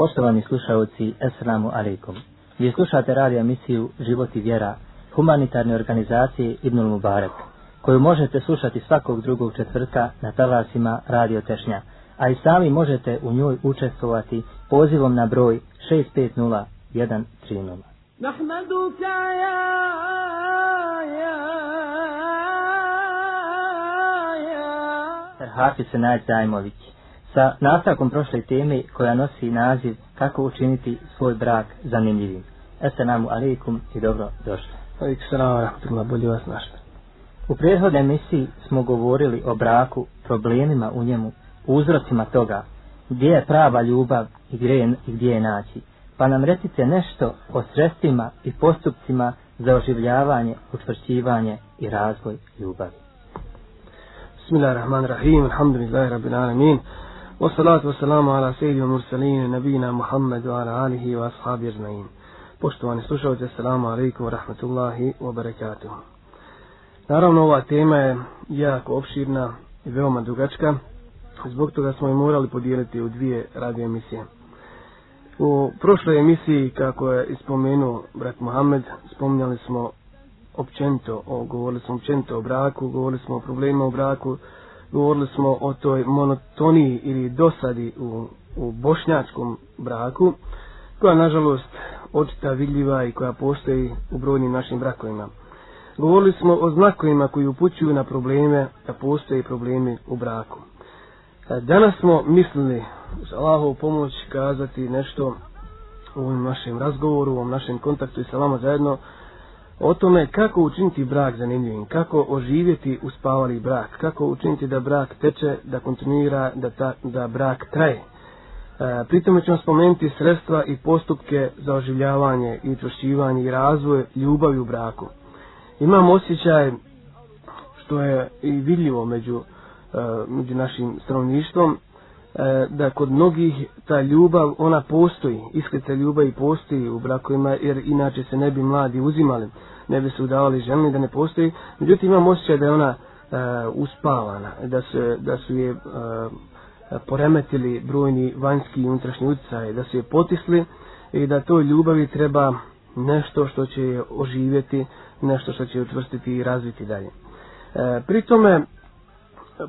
Poštovani slušalci, Assalamu alaikum. Vi slušate radio emisiju Život i vjera humanitarne organizacije Ibnul Mubarak, koju možete slušati svakog drugog četvrtka na talasima Radio Tešnja, a i sami možete u njoj učestvovati pozivom na broj 650 130. نحمدك يا يا يا Hafiz Senad Zajmović sa nastavkom prošle teme koja nosi naziv kako učiniti svoj brak zanimljivim. Assalamu alaikum i dobro došli. Alaikum salam, rahmatullah, bolje vas našli. U prethodnoj emisiji smo govorili o braku, problemima u njemu, uzrocima toga, gdje je prava ljubav i gdje je, i gdje je naći. Pa nam recite nešto o sredstvima i postupcima za oživljavanje, učvršćivanje i razvoj ljubavi. Bismillahirrahmanirrahim, alhamdulillahi rabbil alamin. Wassalatu wassalamu ala sejdi mursalin nabina Muhammedu ala alihi wa ashabi ajma'in. Poštovani slušalci, assalamu alaikum wa rahmatullahi wa barakatuh. Naravno, ova tema je jako opširna i veoma dugačka. Zbog toga smo je morali podijeliti u dvije radio emisije. U prošloj emisiji, kako je ispomenuo brat Mohamed, spominjali smo općento, o, govorili smo općento o braku, govorili smo o problemima u braku, govorili smo o toj monotoniji ili dosadi u, u bošnjačkom braku, koja nažalost očita vidljiva i koja postoji u brojnim našim brakovima. Govorili smo o znakovima koji upućuju na probleme, da postoje problemi u braku. E, danas smo mislili, uz Allahovu pomoć, kazati nešto u ovom našem razgovoru, u ovom našem kontaktu i sa vama zajedno, o tome kako učiniti brak zanimljivim, kako oživjeti uspavali brak, kako učiniti da brak teče, da kontinuira, da, ta, da brak traje. E, pritome ćemo spomenuti sredstva i postupke za oživljavanje i učvršćivanje i razvoj ljubavi u braku. Imam osjećaj što je i vidljivo među, e, među našim stanovništvom, e, da kod mnogih ta ljubav, ona postoji, iskrita ljubav i postoji u brakovima, jer inače se ne bi mladi uzimali, ne bi se udavali ženi da ne postoji. Međutim, imam osjećaj da je ona uh, uspavana, da, se, da su je e, poremetili brojni vanjski i unutrašnji utjecaj, da su je potisli i da toj ljubavi treba nešto što će je oživjeti, nešto što će je utvrstiti i razviti dalje. E, pri tome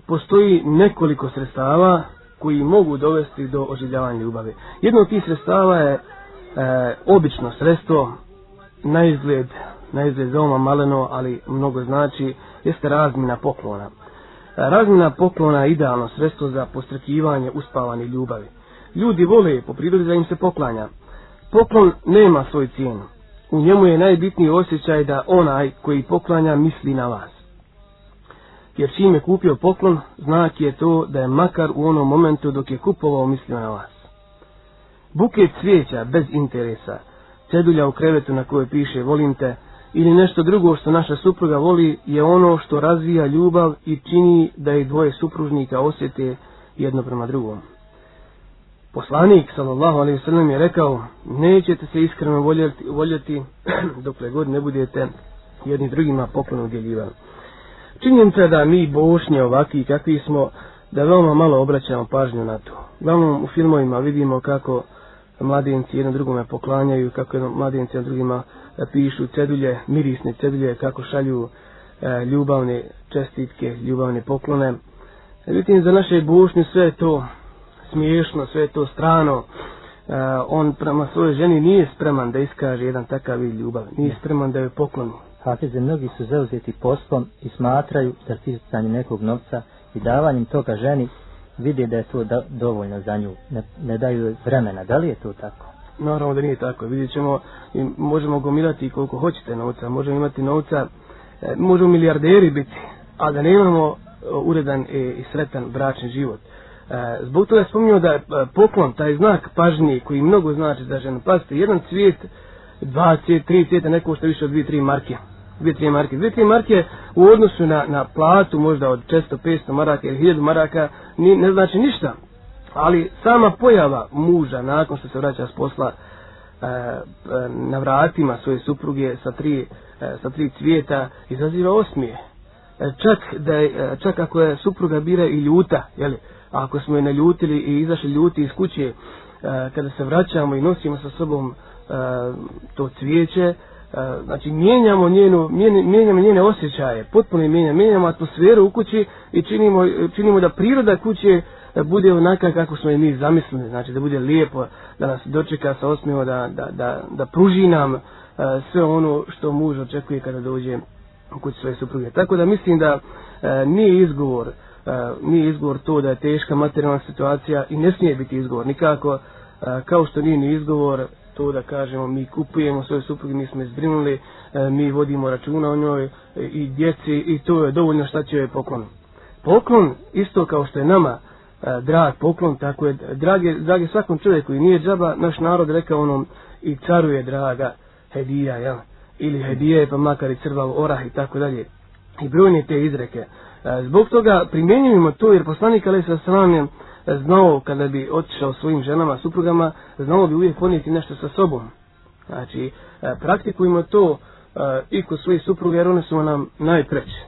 postoji nekoliko sredstava koji mogu dovesti do oživljavanja ljubavi. Jedno od tih sredstava je e, obično sredstvo, na izgled, na izgled veoma maleno, ali mnogo znači, jeste razmina poklona. E, razmina poklona je idealno sredstvo za postrekivanje uspavane ljubavi. Ljudi vole po prirodi da im se poklanja. Poklon nema svoj cijenu. U njemu je najbitniji osjećaj da onaj koji poklanja misli na vas jer čim je kupio poklon, znak je to da je makar u onom momentu dok je kupovao mislio na vas. Buket cvijeća bez interesa, cedulja u krevetu na kojoj piše volim te, ili nešto drugo što naša supruga voli je ono što razvija ljubav i čini da i dvoje supružnika osjete jedno prema drugom. Poslanik, sallallahu alaihi sallam, je rekao, nećete se iskreno voljeti, voljeti dokle god ne budete jedni drugima poklon udjeljivali. Činjenica da mi bošnje ovakvi kakvi smo, da veoma malo obraćamo pažnju na to. Glavnom u filmovima vidimo kako mladenci jedno drugome poklanjaju, kako jedno mladenci jedno drugima pišu cedulje, mirisne cedulje, kako šalju e, ljubavne čestitke, ljubavne poklone. Međutim, za naše bošnje sve to smiješno, sve to strano. E, on prema svojoj ženi nije spreman da iskaže jedan takav vid ljubav, nije spreman da joj pokloni. Hafize, mnogi su zauzeti poslom i smatraju da sticanje nekog novca i davanjem toga ženi vide da je to da, dovoljno za nju, ne, ne daju vremena. Da li je to tako? Naravno da nije tako. Vidjet ćemo, i možemo gomilati koliko hoćete novca, možemo imati novca, e, možemo milijarderi biti, a da ne imamo e, uredan i sretan bračni život. E, zbog toga spominjamo da je poklon, taj znak pažnje koji mnogo znači za ženu. Pazite, jedan cvijet, dva cvijeta, tri cvijeta, neko što više od dvije, tri marke dvije, tri marke. Dvije, tri marke u odnosu na, na platu možda od 400-500 maraka ili 1000 maraka ni, ne znači ništa. Ali sama pojava muža nakon što se vraća s posla e, e, na vratima svoje supruge sa tri, e, sa tri cvijeta izaziva osmije. E, čak, da je, e, čak ako je supruga bira i ljuta, jeli, ako smo je naljutili i izašli ljuti iz kuće, e, kada se vraćamo i nosimo sa sobom e, to cvijeće, E, znači mijenjamo njenu mijenjamo njene osjećaje potpuno mijenjamo mijenjamo atmosferu u kući i činimo činimo da priroda kuće e, bude onaka kako smo je mi zamislili. Znači da bude lijepo da nas dočeka sa osmijom da, da, da, da pruži nam e, sve ono što muž očekuje kada dođe u kući svoje supruge. Tako da mislim da nije izgovor nije izgovor to da je teška materijalna situacija i ne smije biti izgovor. Nikako kao što nije ni izgovor to da kažemo mi kupujemo svoje supruge, mi smo izbrinuli, e, mi vodimo računa o njoj e, i djeci i to je dovoljno šta će joj poklon. Poklon, isto kao što je nama e, drag poklon, tako je drage, drage svakom čovjeku i nije džaba, naš narod rekao onom i caru je draga hedija, ja, ili hedije pa makar i crvav orah i tako dalje. I brojne te izreke. Zbog toga primjenjujemo to jer poslanik Ali sa sramem znao kada bi otišao svojim ženama, suprugama, znao bi uvijek ponijeti nešto sa sobom. Znači, e, praktikujemo to e, i kod svojih supruga jer one su nam najpreće.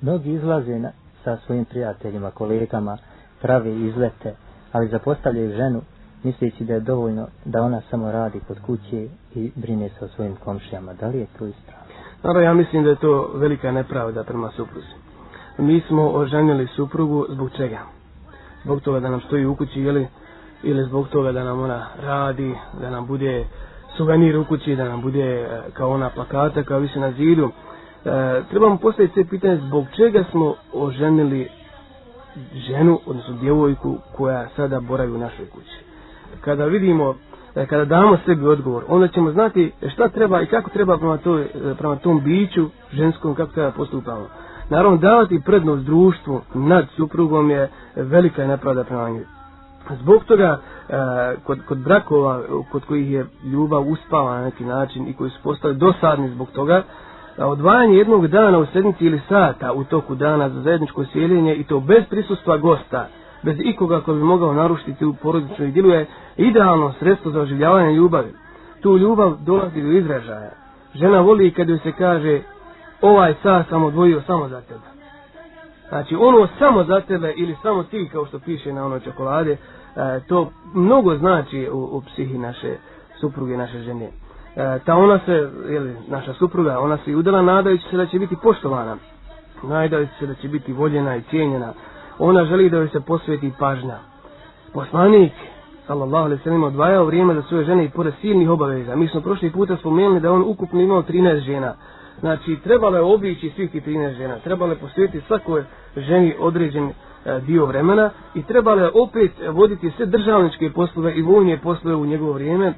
Mnogi izlaze na, sa svojim prijateljima, kolegama, prave izlete, ali zapostavljaju ženu misleći da je dovoljno da ona samo radi kod kuće i brine se o svojim komšijama. Da li je to ispravno? Naravno, ja mislim da je to velika nepravda prema supruzi. Mi smo oženili suprugu zbog čega? Zbog toga da nam stoji u kući ili, ili zbog toga da nam ona radi, da nam bude suvenir u kući, da nam bude e, kao ona plakata, kao visi na zidu. E, trebamo postaviti sve pitanje zbog čega smo oženili ženu, odnosno djevojku koja sada boravi u našoj kući. Kada vidimo, e, kada damo sebi odgovor, onda ćemo znati šta treba i kako treba prema, toj, e, prema tom biću ženskom, kako treba postupamo. Naravno, davati prednost društvu nad suprugom je velika nepravda prema njoj. Zbog toga, e, kod, kod brakova, kod kojih je ljubav uspala na neki način i koji su postali dosadni zbog toga, odvajanje jednog dana u sedmici ili sata u toku dana za zajedničko sjeljenje i to bez prisustva gosta, bez ikoga koji bi mogao narušiti u porodičnoj dilu je idealno sredstvo za oživljavanje ljubavi. Tu ljubav dolazi do izražaja. Žena voli kad joj se kaže ovaj sat sam odvojio samo za tebe. Znači ono samo za tebe ili samo ti kao što piše na onoj čokolade, e, to mnogo znači u, u psihi naše supruge, naše žene. E, ta ona se, jeli, naša supruga, ona se i udala nadajući se da će biti poštovana. Nadajući se da će biti voljena i cijenjena. Ona želi da joj se posveti pažnja. Poslanik, sallallahu alaihi sallam, odvajao vrijeme za svoje žene i pored silnih obaveza. Mi smo prošli puta spomenuli da on ukupno imao 13 žena. Znači, trebalo je obići svih ti 13 žena, trebalo je posvetiti svakoj ženi određen e, dio vremena i trebalo je opet voditi sve državničke poslove i vojnje poslove u njegovo vrijeme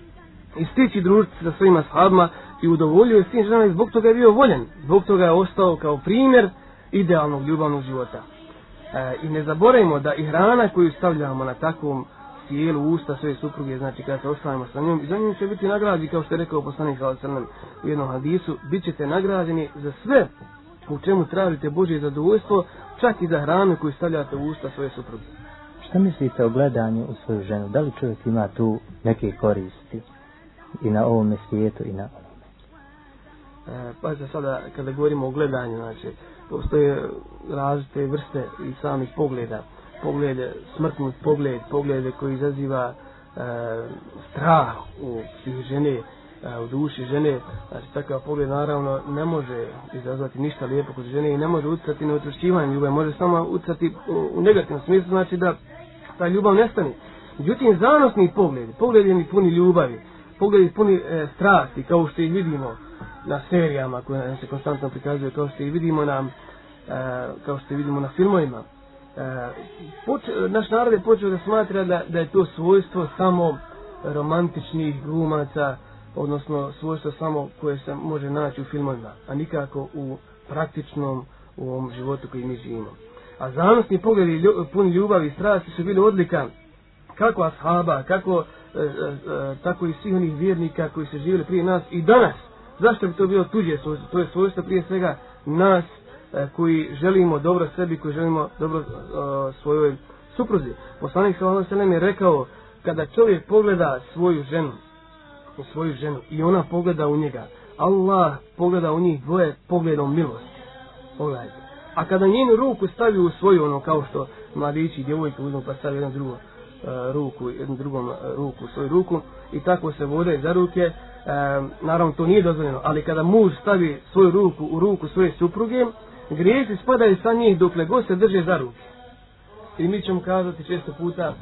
i stići družiti sa svojima sahabima i udovoljio je s tim ženama i zbog toga je bio voljen. Zbog toga je ostao kao primjer idealnog ljubavnog života. E, I ne zaboravimo da i hrana koju stavljamo na takvom tijelu, usta svoje supruge, znači kada se oslavimo sa njom, i za njim će biti nagrađeni, kao što je rekao poslanik Sala Crnem u jednom hadisu, bit ćete nagrađeni za sve u čemu tražite Božje zadovoljstvo, čak i za hranu koju stavljate u usta svoje supruge. Šta mislite o gledanju u svoju ženu? Da li čovjek ima tu neke koristi i na ovom svijetu i na onome? E, pa za sada, kada govorimo o gledanju, znači, postoje različite vrste i samih pogleda poglede, smrtni pogled, poglede koji izaziva e, strah u svih žene, e, u duši žene, znači takav pogled naravno ne može izazvati ništa lijepo kod žene i ne može utjecati na utvršćivanje ljubav, može samo utjecati u, u negativnom smislu, znači da ta ljubav nestane. Međutim, zanosni pogled, pogled je puni ljubavi, pogled je puni e, strasti, kao što ih vidimo na serijama koje se konstantno prikazuje, kao što ih vidimo na, e, kao što ih vidimo na filmovima, poč, naš narod je počeo da smatra da, da je to svojstvo samo romantičnih glumaca, odnosno svojstvo samo koje se može naći u filmovima, a nikako u praktičnom u ovom životu koji mi živimo. A zanosni pogledi lju, pun ljubavi i strasti su bili odlika kako ashaba, kako e, e, e tako i svih onih vjernika koji se živjeli prije nas i danas. Zašto bi to bilo tuđe svojstvo? To je svojstvo prije svega nas E, koji želimo dobro sebi, koji želimo dobro uh, svojoj supruzi. Poslanik sallallahu alejhi ve je rekao kada čovjek pogleda svoju ženu, u svoju ženu i ona pogleda u njega, Allah pogleda u njih dvoje pogledom milosti. Pogledajte. A kada njenu ruku stavi u svoju, ono kao što mladići i djevojke uzmu pa stavi drugu drugo, ruku, jednu drugom uh, ruku, svoju ruku i tako se vode za ruke. E, naravno to nije dozvoljeno, ali kada muž stavi svoju ruku u ruku svoje supruge, grijesi spadaju sa njih dokle god se drže za ruke. I mi ćemo kazati često puta,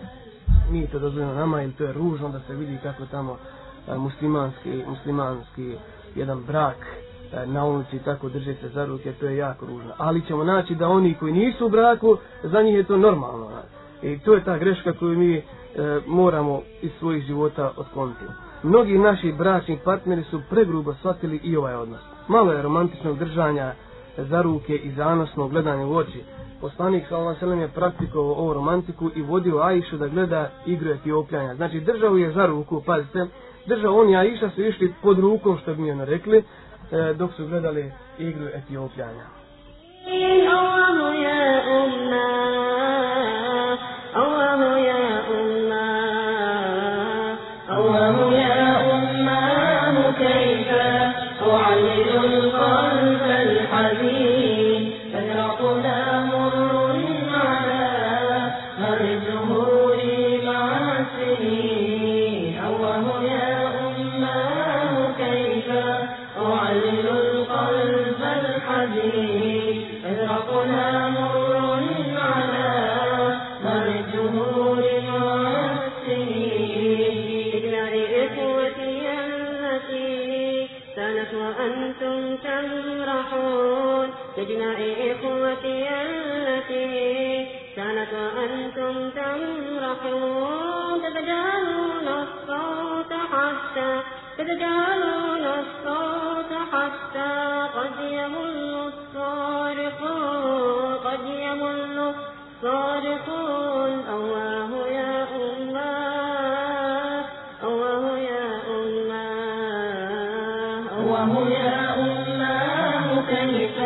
mi to dozvoljeno nama, jer to je ružno da se vidi kako tamo muslimanski, muslimanski jedan brak na ulici tako drže se za ruke, to je jako ružno. Ali ćemo naći da oni koji nisu u braku, za njih je to normalno. I to je ta greška koju mi e, moramo iz svojih života otkloniti. Mnogi naši bračni partneri su pregrubo shvatili i ovaj odnos. Malo je romantičnog držanja za ruke i zanosno gledanje u oči. Poslanik Salman je praktikovao ovu romantiku i vodio Aishu da gleda igru Etiopljanja. Znači držao je za ruku, pazite, držao on i Aisha su išli pod rukom, što bi mi ono rekli, e, dok su gledali igru Etiopljanja. حتى فتجعلون الصوت حتى قد يمل الصارق قد يمل الصارق أواه يا الله أواه يا الله أواه يا الله كيف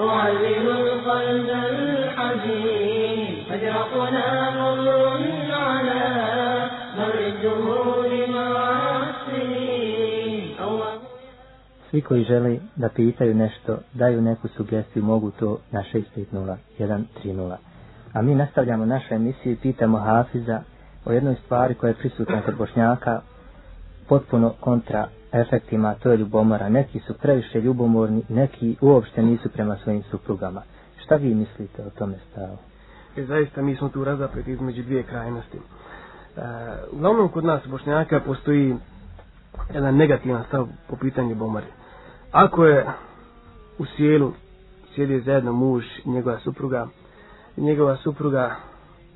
أعلم القلب الحزين. أجرقنا مر Svi koji žele da pitaju nešto, daju neku sugestiju, mogu to na 650-130. A mi nastavljamo našu emisiju i pitamo Hafiza o jednoj stvari koja je prisutna kod Bošnjaka, potpuno kontra efektima, to je ljubomora. Neki su previše ljubomorni, neki uopšte nisu prema svojim suprugama. Šta vi mislite o tome stavu? E, zaista mi smo tu razapreti između dvije krajnosti. E, uglavnom kod nas Bošnjaka postoji jedan negativan stav po pitanju bomare. Ako je u sjelu sjedi zajedno muž i njegova supruga, i njegova supruga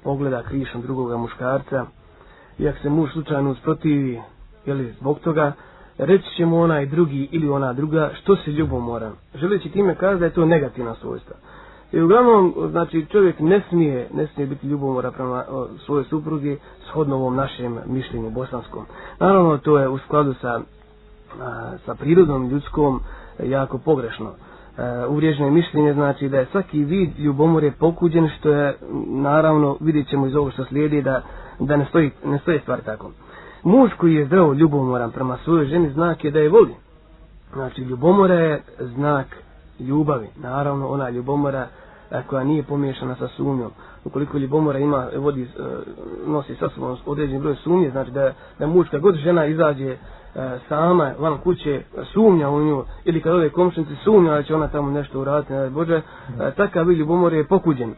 pogleda krišom drugoga muškarca, i ako se muž slučajno usprotivi, jeli zbog toga, reći će mu ona drugi ili ona druga što se ljubomora. Želeći time kaže da je to negativna svojstva. I uglavnom, znači, čovjek ne smije, ne smije biti ljubomora prema svoje supruge shodno ovom našem mišljenju bosanskom. Naravno, to je u skladu sa, a, sa prirodom ljudskom e, jako pogrešno. E, uvriježeno mišljenje znači da je svaki vid ljubomore pokuđen, što je, naravno, vidjet ćemo iz ovo što slijedi, da, da ne, stoji, ne stoji stvar tako. Muž koji je zdravo ljubomoran prema svojoj ženi znak je da je voli. Znači, ljubomora je znak ljubavi. Naravno, ona ljubomora koja nije pomiješana sa sumnjom. Ukoliko ljubomora ima, vodi, e, nosi sa sobom određen broj sumnje, znači da, da muška god žena izađe e, sama van kuće, sumnja u nju, ili kad ove komšnici sumnja da će ona tamo nešto uraditi, ne Bože, e, takav vid je pokuđen.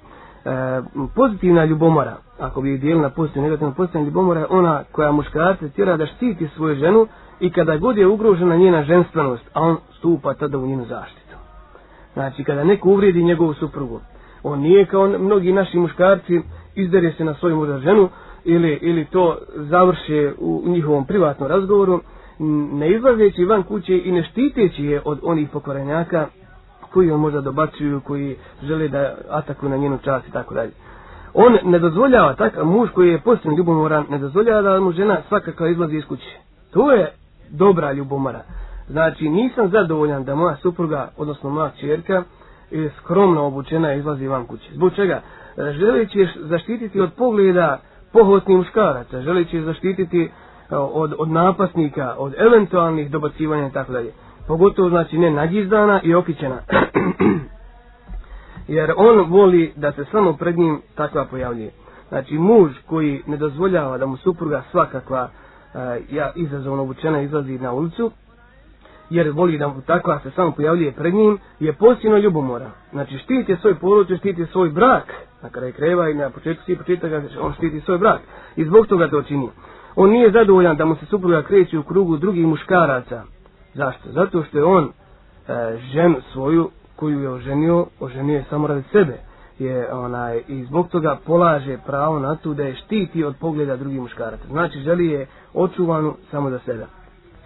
Pozitivna ljubomora, ako bi dijelila pozitivna, negativna pozitivna ljubomora je ona koja muškarce tjera da štiti svoju ženu i kada god je ugrožena njena ženstvenost, a on stupa tada u njenu zaštitu. Znači, kada neko uvrijedi njegovu suprugu, on nije kao mnogi naši muškarci izdere se na svoju muža ženu ili, ili to završe u njihovom privatnom razgovoru, ne izlazeći van kuće i ne štiteći je od onih pokvarenjaka koji on možda dobacuju, koji žele da atakuju na njenu čast i tako dalje. On ne dozvoljava, takav muž koji je posljedno ljubomoran, ne dozvoljava da mu žena svakako izlazi iz kuće. To je dobra ljubomora. Znači, nisam zadovoljan da moja supruga, odnosno moja čerka, je skromno obučena i izlazi van kuće. Zbog čega? E, želeći je zaštititi od pogleda pohotnih muškaraca, želeći je zaštititi e, od, od napasnika, od eventualnih dobacivanja i tako dalje. Pogotovo, znači, ne nagizdana i okićena. Jer on voli da se samo pred njim takva pojavljuje. Znači muž koji ne dozvoljava da mu supruga svakakva e, ja, izazovno obučena izlazi na ulicu, jer voli da takva se samo pojavljuje pred njim, je posljedno ljubomora. Znači štiti svoj porodice, štiti svoj brak, na kraju kreva i na početku svi početaka, on štiti svoj brak. I zbog toga to čini. On nije zadovoljan da mu se supruga kreće u krugu drugih muškaraca. Zašto? Zato što je on e, ženu svoju koju je oženio, oženio je samo radi sebe. Je, onaj, I zbog toga polaže pravo na to da je štiti od pogleda drugih muškaraca. Znači želi je očuvanu samo za sebe.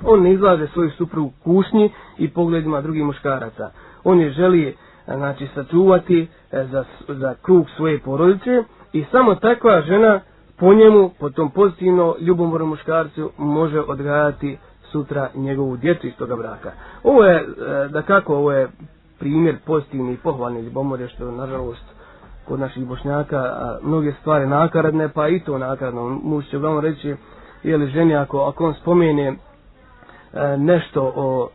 On ne izlaže svoju suprugu kušnji i pogledima drugih muškaraca. On je želi e, znači, sačuvati e, za, za krug svoje porodice i samo takva žena po njemu, po tom pozitivno ljubomornom muškarcu, može odgajati sutra njegovu djecu iz toga braka. Ovo je, e, da kako, ovo je primjer pozitivni i pohvalni ljubomore, što nažalost kod naših bošnjaka mnoge stvari nakaradne, pa i to nakaradno. Muž će uglavnom reći, je li ženi, ako, ako on spomene nešto o,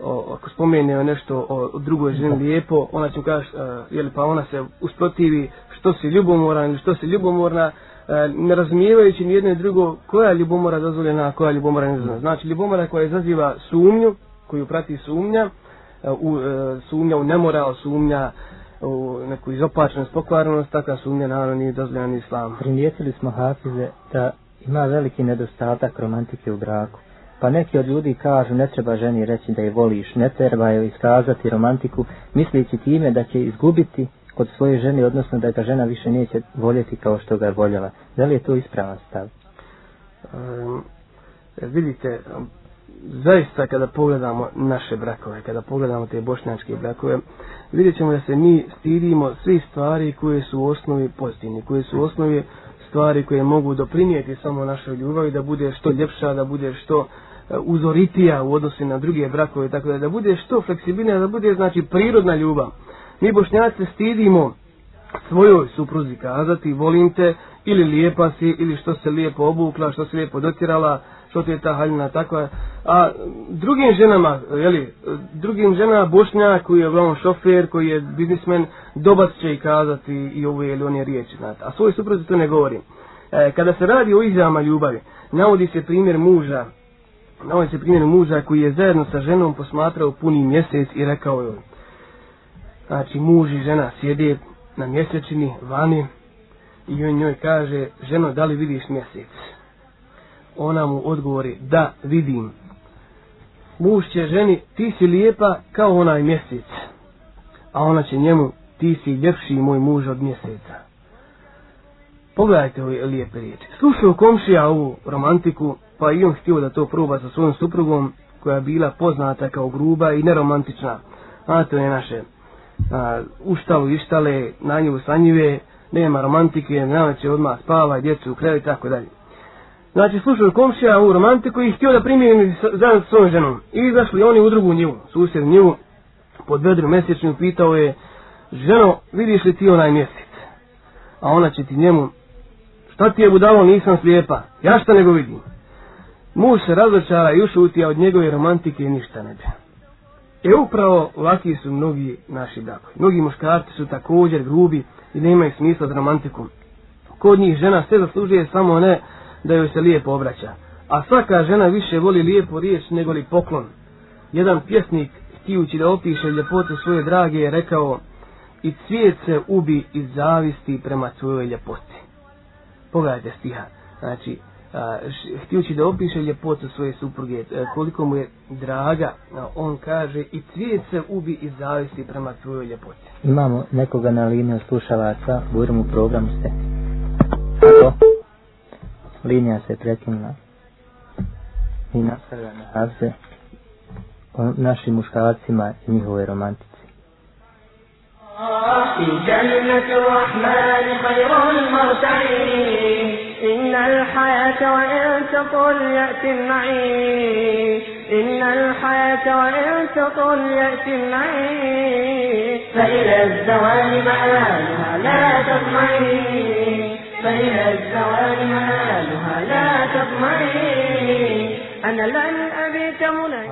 o, ako spomene nešto o drugoj ženi lijepo, ona će mu kaži, e, je li pa ona se usprotivi što si ljubomoran ili što si ljubomorna, E, ne razumijevajući ni jedno i drugo koja ljubomora dozvoljena, a koja ljubomora ne dozvoljena. Znači ljubomora koja izaziva sumnju, koju prati sumnja, e, u, e, sumnja u nemoral, sumnja u neku izopačenost, pokvarnost, takva sumnja naravno nije dozvoljena ni islam. Primijetili smo Hafize da ima veliki nedostatak romantike u braku. Pa neki od ljudi kažu ne treba ženi reći da je voliš, ne treba je iskazati romantiku, misleći time da će izgubiti kod svoje žene, odnosno da ga žena više neće voljeti kao što ga je voljela. Da li je to ispravan stav? Um, vidite, zaista kada pogledamo naše brakove, kada pogledamo te bošnjačke brakove, vidjet ćemo da se mi stidimo svi stvari koje su u osnovi pozitivne, koje su u osnovi stvari koje mogu doprinijeti samo našoj ljubavi, da bude što ljepša, da bude što Eh, uzoritija u odnosu na druge brakove, tako da da bude što fleksibilnija, da bude znači prirodna ljubav mi bošnjaci stidimo svojoj supruzi kazati volim te ili lijepa si ili što se lijepo obukla, što se lijepo dotirala, što ti je ta haljina takva. A drugim ženama, jeli, drugim ženama bošnja koji je uglavnom šofer, koji je biznismen, dobac će i kazati i ovo je ili on je riječ. Znate. A svoj supruzi to ne govori. E, kada se radi o izjavama ljubavi, navodi se primjer muža, navodi se primjer muža koji je zajedno sa ženom posmatrao puni mjesec i rekao joj, znači muž i žena sjede na mjesečini vani i on njoj kaže ženo da li vidiš mjesec? Ona mu odgovori da vidim. Muž će ženi ti si lijepa kao onaj mjesec. A ona će njemu ti si ljepši moj muž od mjeseca. Pogledajte ove lijepe riječi. Slušao komšija ovu romantiku pa i on htio da to proba sa svojom suprugom koja je bila poznata kao gruba i neromantična a to je naše a, uštalu ištale, na nju sanjive, nema romantike, na će odmah spava, djecu u krevi, tako dalje. Znači, slušao komšija u romantiku i htio da primijeni zajedno sa svojom ženom. I izašli oni u drugu njivu, susjed njivu, pod vedru mjesečnju, pitao je, ženo, vidiš li ti onaj mjesec? A ona će ti njemu, šta ti je budalo, nisam slijepa, ja šta nego vidim. Muž se razočara i ušutija od njegove romantike i ništa ne bi. E upravo ovakvi su mnogi naši brakovi. Mnogi muškarci su također grubi i nemaju smisla za romantiku. Kod njih žena sve zaslužuje samo ne da joj se lijepo obraća. A svaka žena više voli lijepo riječ nego li poklon. Jedan pjesnik, htijući da opiše ljepotu svoje drage, je rekao i cvijet se ubi iz zavisti prema svojoj ljepoti. Pogledajte stiha. Znači, htjući da opiše ljepotu svoje supruge, e, koliko mu je draga, on kaže i cvijet se ubi i zavisi prema tvojoj ljepoti. Imamo nekoga na liniju slušalaca, budemo u programu ste. Kako? Linija se prekinula. I nastavlja na Havze o našim muškarcima i njihove romantici. في جنة الرحمن خير المرسلين إن الحياة وإن تطل يأتي النعيم إن الحياة وإن تطل يأتي النعيم فإلى الزوال مآلها لا تطمئن فإلى الزوال مآلها لا تطمئن أنا لن أبيت منى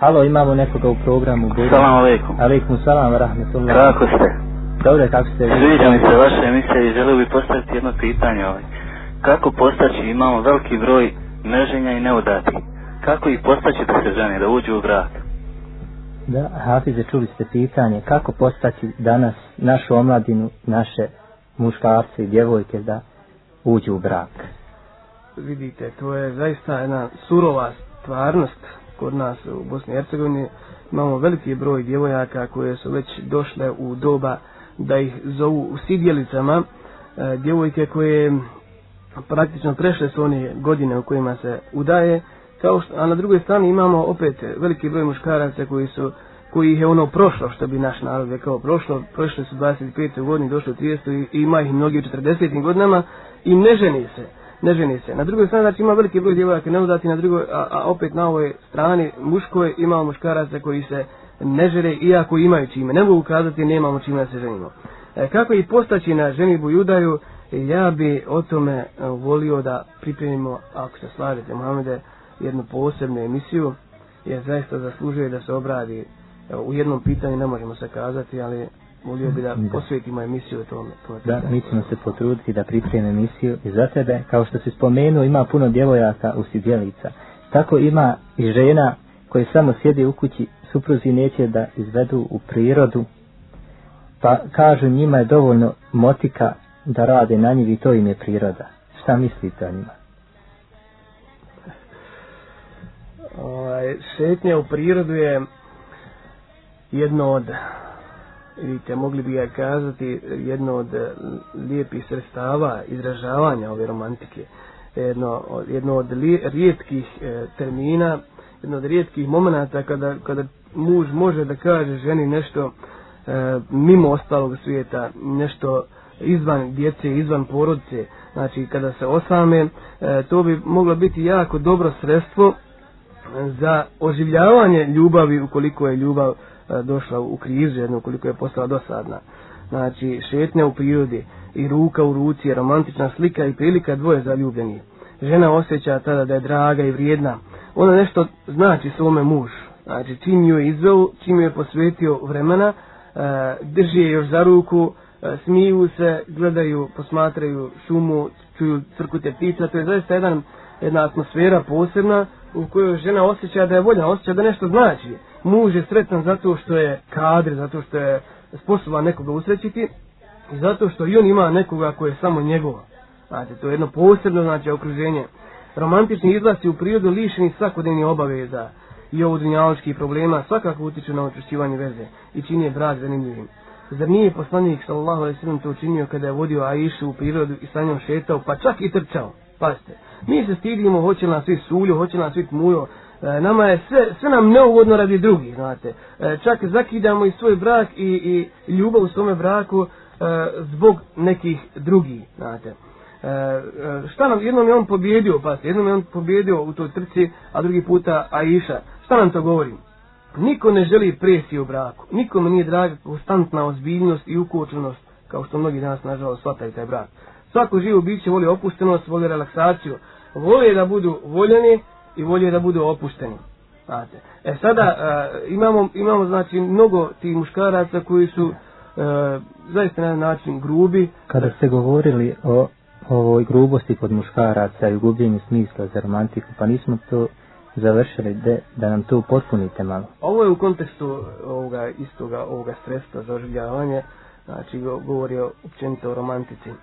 Halo, imamo nekoga u programu. Salam alaikum. Alaikum salam, rahmetullah. Kako ste? Dobro, kako ste? Sviđa mi se vaša emisija i želio bih postaviti jedno pitanje ovaj. Kako postaći, imamo veliki broj neženja i neudati. Kako ih postaći da se žene, da uđu u brak? Da, Hafize, čuli ste pitanje, kako postaći danas našu omladinu, naše muškarce i djevojke da uđu u brak? Vidite, to je zaista jedna surova stvarnost kod nas u Bosni i Hercegovini. Imamo veliki broj djevojaka koje su već došle u doba da ih zovu u sidjelicama. E, djevojke koje praktično prešle su one godine u kojima se udaje, kao što, a na drugoj strani imamo opet veliki broj muškaraca koji su koji je ono prošlo, što bi naš narod rekao prošlo, prošle su 25. godini, došlo u 30. i ima ih mnogi u 40. godinama i ne ženi se, ne ženi se. Na drugoj strani znači ima veliki broj djevojaka neudati, na drugoj, a, a opet na ovoj strani muškoj imamo muškaraca koji se ne žele, iako imaju čime. Ne mogu ukazati, nemamo čime da se ženimo. E, kako ih postaći na ženibu udaju, ja bi o tome e, volio da pripremimo, ako se slažete, Mohamede, jednu posebnu emisiju, jer zaista zaslužuje da se obradi Evo, u jednom pitanju ne možemo se kazati, ali volio bi da, da. posvetimo emisiju o tome. tome da, mi ćemo se potruditi da pripremimo emisiju i za tebe, kao što se spomenuo, ima puno djevojaka u sidjelica. Tako ima i žena koje samo sjedi u kući, supruzi neće da izvedu u prirodu, pa kažu njima je dovoljno motika da rade na njih i to im je priroda. Šta mislite o njima? Ovaj, šetnja u prirodu je jedno od vidite, mogli bi ga kazati jedno od eh, lijepih sredstava izražavanja ove romantike jedno, jedno od li, rijetkih e, termina jedno od rijetkih momenata kada, kada muž može da kaže ženi nešto e, mimo ostalog svijeta nešto izvan djece, izvan porodice znači kada se osame e, to bi moglo biti jako dobro sredstvo e, za oživljavanje ljubavi ukoliko je ljubav e, došla u krizu jedno ukoliko je postala dosadna. Znači, šetnja u prirodi i ruka u ruci je romantična slika i prilika dvoje zaljubljenih. Žena osjeća tada da je draga i vrijedna. Ona nešto znači svome muž. Znači, čim ju je izveo, čim ju je posvetio vremena, drži je još za ruku, E, smiju se, gledaju, posmatraju šumu, čuju crkute ptica. To je zaista jedan, jedna atmosfera posebna u kojoj žena osjeća da je voljena, osjeća da nešto znači muž je sretan zato što je kadr, zato što je sposoban nekoga usrećiti i zato što i on ima nekoga koje je samo njegova. Znači, to je jedno posebno znači okruženje. Romantični izlasi u prirodu lišeni svakodnevni obaveza i ovodinjaločkih problema svakako utiču na očušćivanje veze i čini je brak zanimljivim. Zar nije poslanik sallallahu alaihi sallam to učinio kada je vodio Aishu u prirodu i sa njom šetao, pa čak i trčao? Pazite, mi se stidimo, hoće nas svi sulju, hoće nas svi mujo, E, nama je sve, sve nam neugodno radi drugih, znate. E, čak zakidamo i svoj brak i, i ljubav u svome braku e, zbog nekih drugih, znate. E, e šta nam, jednom je on pobjedio, pa jednom je on pobjedio u toj trci, a drugi puta Aisha. Šta nam to govori? Niko ne želi presije u braku. Nikome nije draga konstantna ozbiljnost i ukočenost, kao što mnogi danas nažalost shvataju taj brak. Svako živo biće voli opuštenost, voli relaksaciju, voli da budu voljeni, i volje da budu opušteni. Znate. E sada uh, imamo, imamo znači mnogo tih muškaraca koji su uh, zaista na način grubi. Kada ste govorili o ovoj grubosti kod muškaraca i gubljenju smisla za romantiku, pa nismo to završili de, da nam tu potpunite malo. Ovo je u kontekstu e, ovoga istoga ovoga sredstva za oživljavanje, znači govori o općenito o romantici e,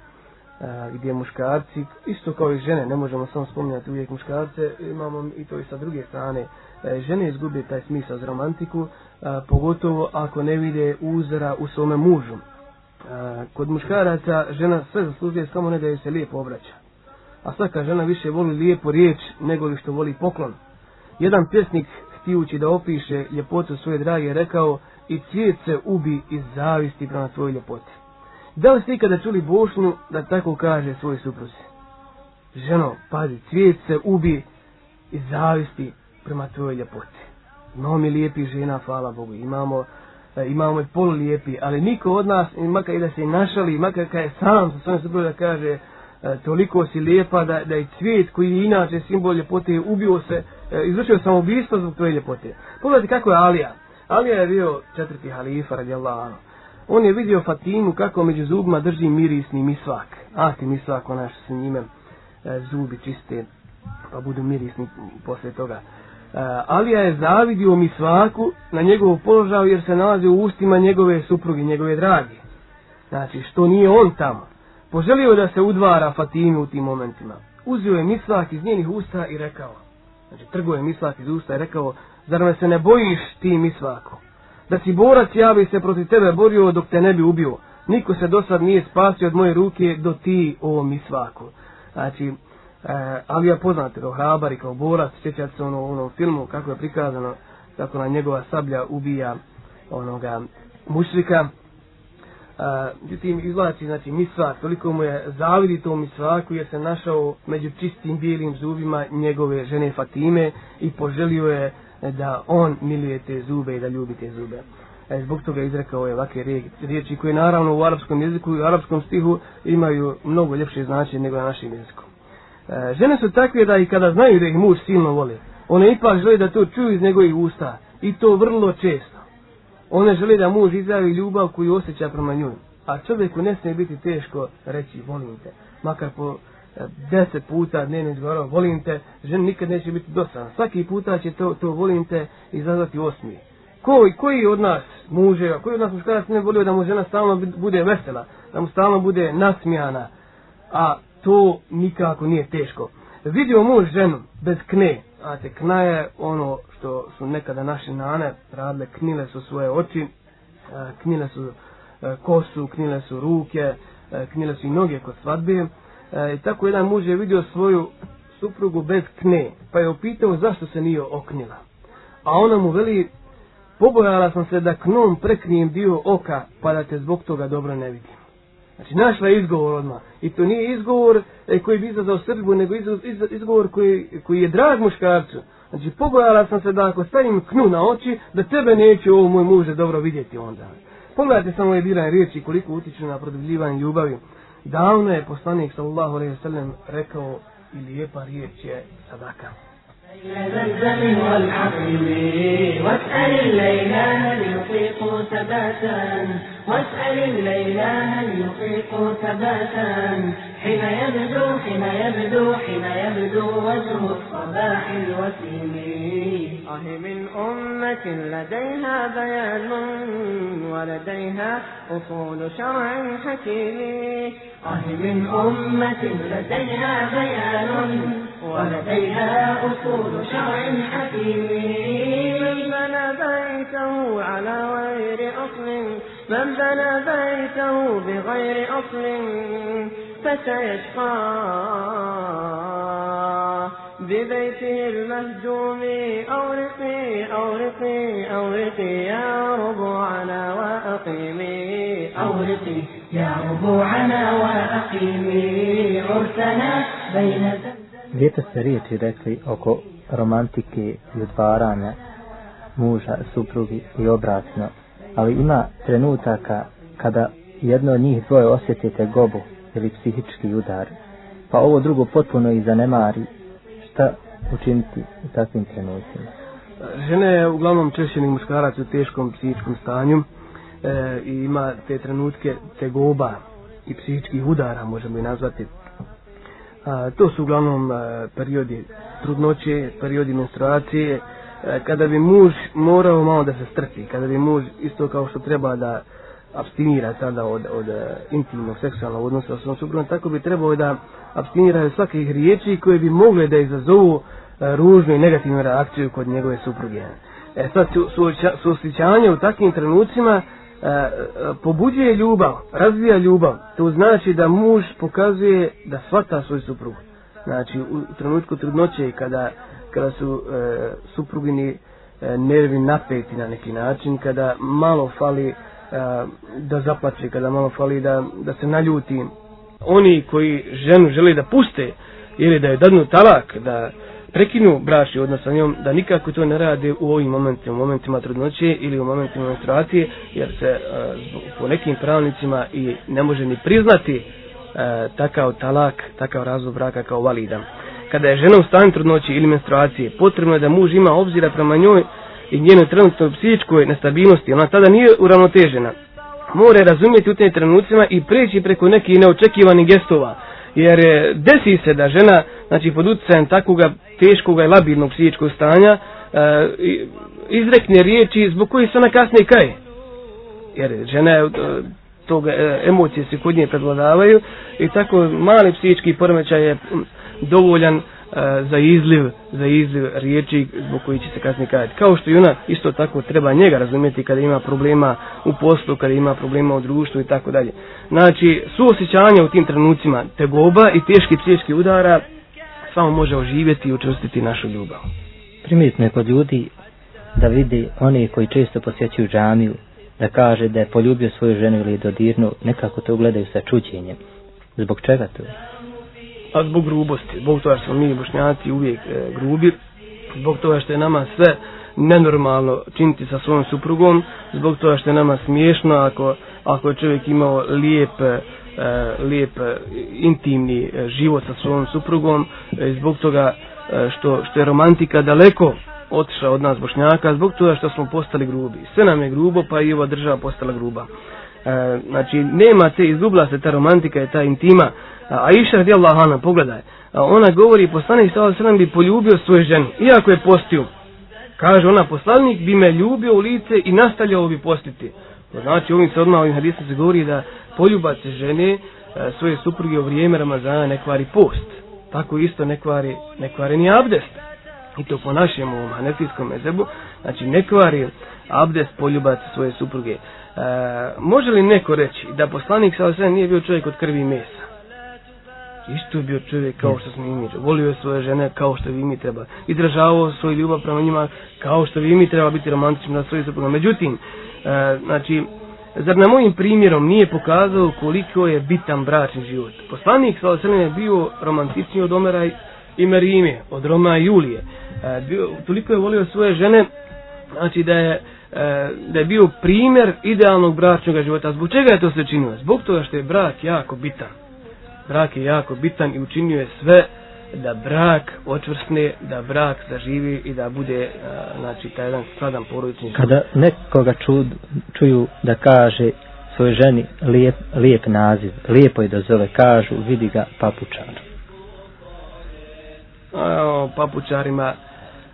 gdje muškarci, isto kao i žene, ne možemo samo spominjati uvijek muškarce, imamo i to i sa druge strane, e, žene izgube taj smisao za romantiku, pogotovo ako ne vide uzora u svome mužu. Kod muškaraca žena sve zaslužuje samo ne da je se lijepo obraća. A svaka žena više voli lijepo riječ nego li što voli poklon. Jedan pjesnik, htijući da opiše ljepotu svoje drage, rekao i cvijet se ubi iz zavisti prema tvojoj ljepoti. Da li ste ikada čuli Bošnu da tako kaže svoj supruzi? Ženo, pazi, cvijet se ubi iz zavisti prema tvojoj ljepoti. Imamo mi lijepi žena, hvala Bogu. Imamo, e, imamo je polu lijepi, ali niko od nas, makar i da se našali, makar kada je sam sa svojom suprugom da kaže E, toliko si lijepa da, da je cvijet koji je inače simbol ljepote ubio se, e, izvršio samoubistvo zbog tvoje ljepote. Pogledajte kako je Alija. Alija je bio četvrti halifa radijallahu anhu on je vidio Fatimu kako među zubima drži mirisni misvak. Ah ti misvak, ona što se njime e, zubi čiste, pa budu mirisni posle toga. Alija je zavidio misvaku na njegovu položaju jer se nalazi u ustima njegove supruge, njegove dragi. Znači, što nije on tamo. Poželio da se udvara Fatimi u tim momentima. Uzio je misvak iz njenih usta i rekao, znači trgo je misvak iz usta i rekao, zar me se ne bojiš ti misvaku? Da si borac, ja bi se protiv tebe borio dok te ne bi ubio. Niko se do sad nije spasio od moje ruke do ti o misvaku. Znači, e, ali ja poznate kao hrabar i kao borac, sjećate se ono, onom filmu kako je prikazano, kako na njegova sablja ubija onoga mušrika. Međutim, izlači, znači, misvak, toliko mu je zavidi tom misvaku jer se našao među čistim bijelim zubima njegove žene Fatime i poželio je da on miluje te zube i da ljubi te zube. E, zbog toga izrekao je ovakve riječi koje naravno u arapskom jeziku i u arapskom stihu imaju mnogo ljepše značenje nego na našem jeziku. E, žene su takve da i kada znaju da ih muž silno voli, one ipak žele da to čuju iz njegovih usta i to vrlo često. One želi da muž izjavi ljubav koju osjeća prema njoj. A čovjeku ne smije biti teško reći volim te. Makar po e, deset puta dnevno izgovarao volim te, žena nikad neće biti dosadna. Svaki puta će to, to volim te izazvati osmije. Koji, koji od nas muže, koji od nas muškarac ne volio da mu žena stalno bude vesela, da mu stalno bude nasmijana, a to nikako nije teško. Vidio muž ženu bez kne, a te kna je ono što su nekada naše nane radile, knile su svoje oči, e, knile su e, kosu, knile su ruke, e, knile su i noge kod svadbe. I tako jedan muž je vidio svoju suprugu bez kne, pa je upitao zašto se nije oknila. A ona mu veli, pobojala sam se da knom preknijem dio oka, pa da te zbog toga dobro ne vidim. Znači, našla je izgovor odmah. I to nije izgovor e, koji bi izazao srbu, nego izgovor koji, koji je drag muškarcu. Znači, pobojala sam se da ako stavim knu na oči, da tebe neće ovo moj muže dobro vidjeti onda. Pogledajte samo ove birane riječi koliko utiču na produbljivanje ljubavi. Davno je poslanik sallallahu alaihi sallam rekao i lijepa riječ je sadaka. يطيق ثباتا. واسأل الليل هل يطيق ثباتا. حين يبدو حين يبدو حين يبدو وجه الصباح الوسيم. آه من أمة لديها بيان ولديها أصول شرع حكيم. من أمة لديها بيان ولديها أصول شرع حكيم. من بنى بيته على غير أصل من بنى بيته بغير أصل فسيشقى ببيته المهجوم. أورقي أورقي أورقي يا ربوعنا وأقيمي. أورقي. يا ربوعنا وأقيمي عرسنا بين Lijepo ste riječi rekli oko romantike i odvaranja muža, suprugi i obratno, ali ima trenutaka kada jedno od njih dvoje osjetite gobu ili psihički udar, pa ovo drugo potpuno i zanemari, šta učiniti u takvim trenutima? Žena je uglavnom češćenih muškarac u teškom psihičkom stanju e, i ima te trenutke tegoba i psihičkih udara, možemo i nazvati. A, to su uglavnom a, periodi trudnoće, periodi menstruacije, a, kada bi muž morao malo da se strpi, kada bi muž isto kao što treba da abstinira sada od, od e, intimnog seksualnog odnosa sa svom tako bi trebao da abstinira od svakih riječi koje bi mogle da izazovu ružnu i negativnu reakciju kod njegove supruge. E sad, su, su, su u takvim trenucima uh, pobuđuje ljubav, razvija ljubav. To znači da muž pokazuje da svata svoj suprug. Znači, u trenutku trudnoće kada, kada su e, suprugini e, nervi napeti na neki način, kada malo fali e, da zaplače kada malo fali da, da se naljuti oni koji ženu žele da puste ili da je dadnu talak da prekinu braši odnos sa njom da nikako to ne rade u ovim momentima u momentima trudnoće ili u momentima menstruacije jer se uh, po nekim pravnicima i ne može ni priznati uh, takav talak takav razvoj braka kao validan kada je žena u stanju trudnoće ili menstruacije potrebno je da muž ima obzira prema njoj i njenoj trenutnoj psihičkoj nestabilnosti, ona tada nije uravnotežena. more razumjeti u tim trenucima i preći preko nekih neočekivanih gestova. Jer desi se da žena, znači pod utjecajem takvog teškog i labilnog psihičkog stanja, e, izrekne riječi zbog koji se ona kasnije kaje. Jer žena je toga, e, emocije se kod nje predvladavaju i tako mali psihički poremećaj je dovoljan za izliv, za izliv riječi zbog koji će se kasnije kajati. Kao što i ona isto tako treba njega razumjeti kada ima problema u poslu, kada ima problema u društvu i tako dalje. Znači, suosjećanje u tim trenucima tegoba i teški psihički udara samo može oživjeti i učvrstiti našu ljubav. Primitno je kod ljudi da vidi oni koji često posjećuju džamiju, da kaže da je poljubio svoju ženu ili dodirnu, nekako to gledaju sa čućenjem. Zbog čega to? A zbog grubosti, zbog toga što smo mi bošnjaci uvijek e, grubi, zbog toga što je nama sve nenormalno činiti sa svojom suprugom, zbog toga što je nama smiješno ako, ako je čovjek imao lijep, e, lijep intimni e, život sa svojom suprugom, e, zbog toga e, što, što je romantika daleko otišla od nas bošnjaka, zbog toga što smo postali grubi. Sve nam je grubo, pa i ova država postala gruba. E, znači, nema te, izgubla se ta romantika i ta intima, A Aisha radijallahu anha, pogledaj, ona govori, poslanik sallallahu alejhi bi poljubio svoju ženu, iako je postio. Kaže ona, poslanik bi me ljubio u lice i nastavljao bi postiti. Znači, ovim se odmah ovim hadisom se govori da poljubac žene e, svoje supruge u vrijeme Ramazana ne kvari post. Tako isto ne kvari, ne kvari ni abdest. I to po našem ovom hanefijskom mezebu. Znači, ne kvari abdest poljubac svoje supruge. E, može li neko reći da poslanik sa alejhi nije bio čovjek od krvi i mesa? Isto je bio čovjek kao što smo i mi. Volio je svoje žene kao što vi mi treba. Izražavao svoj ljubav prema njima kao što vi mi treba biti romantični na svoj suprugom. Međutim, e, znači, zar na mojim primjerom nije pokazao koliko je bitan bračni život? Poslanik sa je bio romantičniji od Omera i Merime, od Roma i Julije. E, bio, toliko je volio svoje žene, znači da je e, da je bio primjer idealnog bračnog života. Zbog čega je to se činilo? Zbog toga što je brak jako bitan brak je jako bitan i učinio je sve da brak očvrsne, da brak zaživi i da bude znači taj jedan skladan porodični. Kada nekoga ču, čuju da kaže svojoj ženi lijep, lijep naziv, lijepo je da zove, kažu, vidi ga papučar. A, o, papučarima,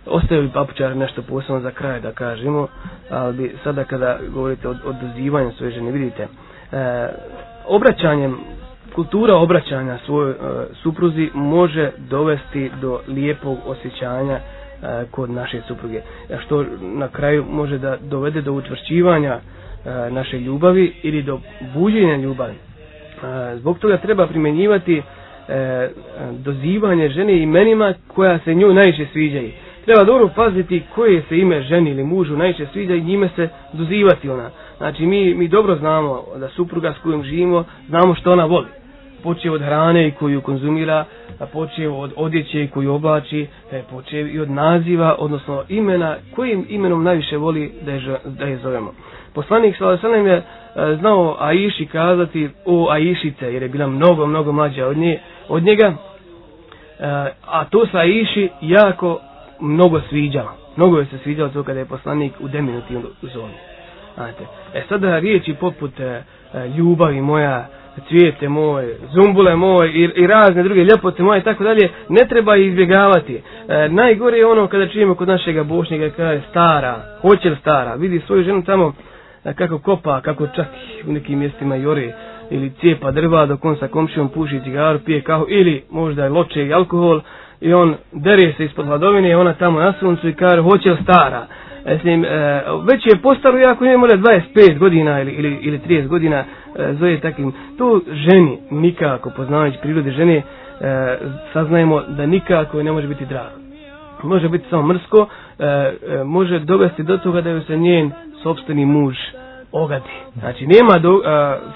ostaje bi papučar nešto posebno za kraj da kažemo, ali bi sada kada govorite o, o dozivanju svoje žene, vidite, e, obraćanjem kultura obraćanja svojoj e, supruzi može dovesti do lijepog osjećanja e, kod naše supruge. E, što na kraju može da dovede do učvršćivanja e, naše ljubavi ili do buđenja ljubavi. E, zbog toga treba primjenjivati e, dozivanje žene imenima koja se nju najviše sviđaju. Treba dobro paziti koje se ime ženi ili mužu najviše sviđa i njime se dozivati ona. Znači mi, mi dobro znamo da supruga s kojom živimo, znamo što ona voli počeo od hrane koju konzumira, a počeo od odjeće koju oblači, počeo i od naziva, odnosno imena, kojim imenom najviše voli da je, da je zovemo. Poslanik Salasalem je e, znao Aiši kazati o Aišice, jer je bila mnogo, mnogo mlađa od, nje, od njega, e, a to sa Aiši jako mnogo sviđalo. Mnogo je se sviđalo to kada je poslanik u deminutivnu zonu. Znate, e sada riječi poput e, ljubavi moja, cvijete moje, zumbule moje i, i razne druge ljepote moje i tako dalje, ne treba izbjegavati. E, najgore je ono kada čujemo kod našega bošnjega kada je stara, hoće stara, vidi svoju ženu tamo e, kako kopa, kako čak u nekim mjestima jore ili cijepa drva dok on sa komšijom puši cigaru, pije kahu ili možda je loče i alkohol i on dere se ispod hladovine i ona tamo na suncu i kaže hoće stara. E, Mislim, e, već je postaro, jako ima mora 25 godina ili, ili, ili 30 godina e, zove takvim. To ženi nikako, poznavajući prirode žene, saznajemo da nikako ne može biti drago. Može biti samo mrsko, može dovesti do toga da joj se njen sobstveni muž ogadi. Znači, nema do,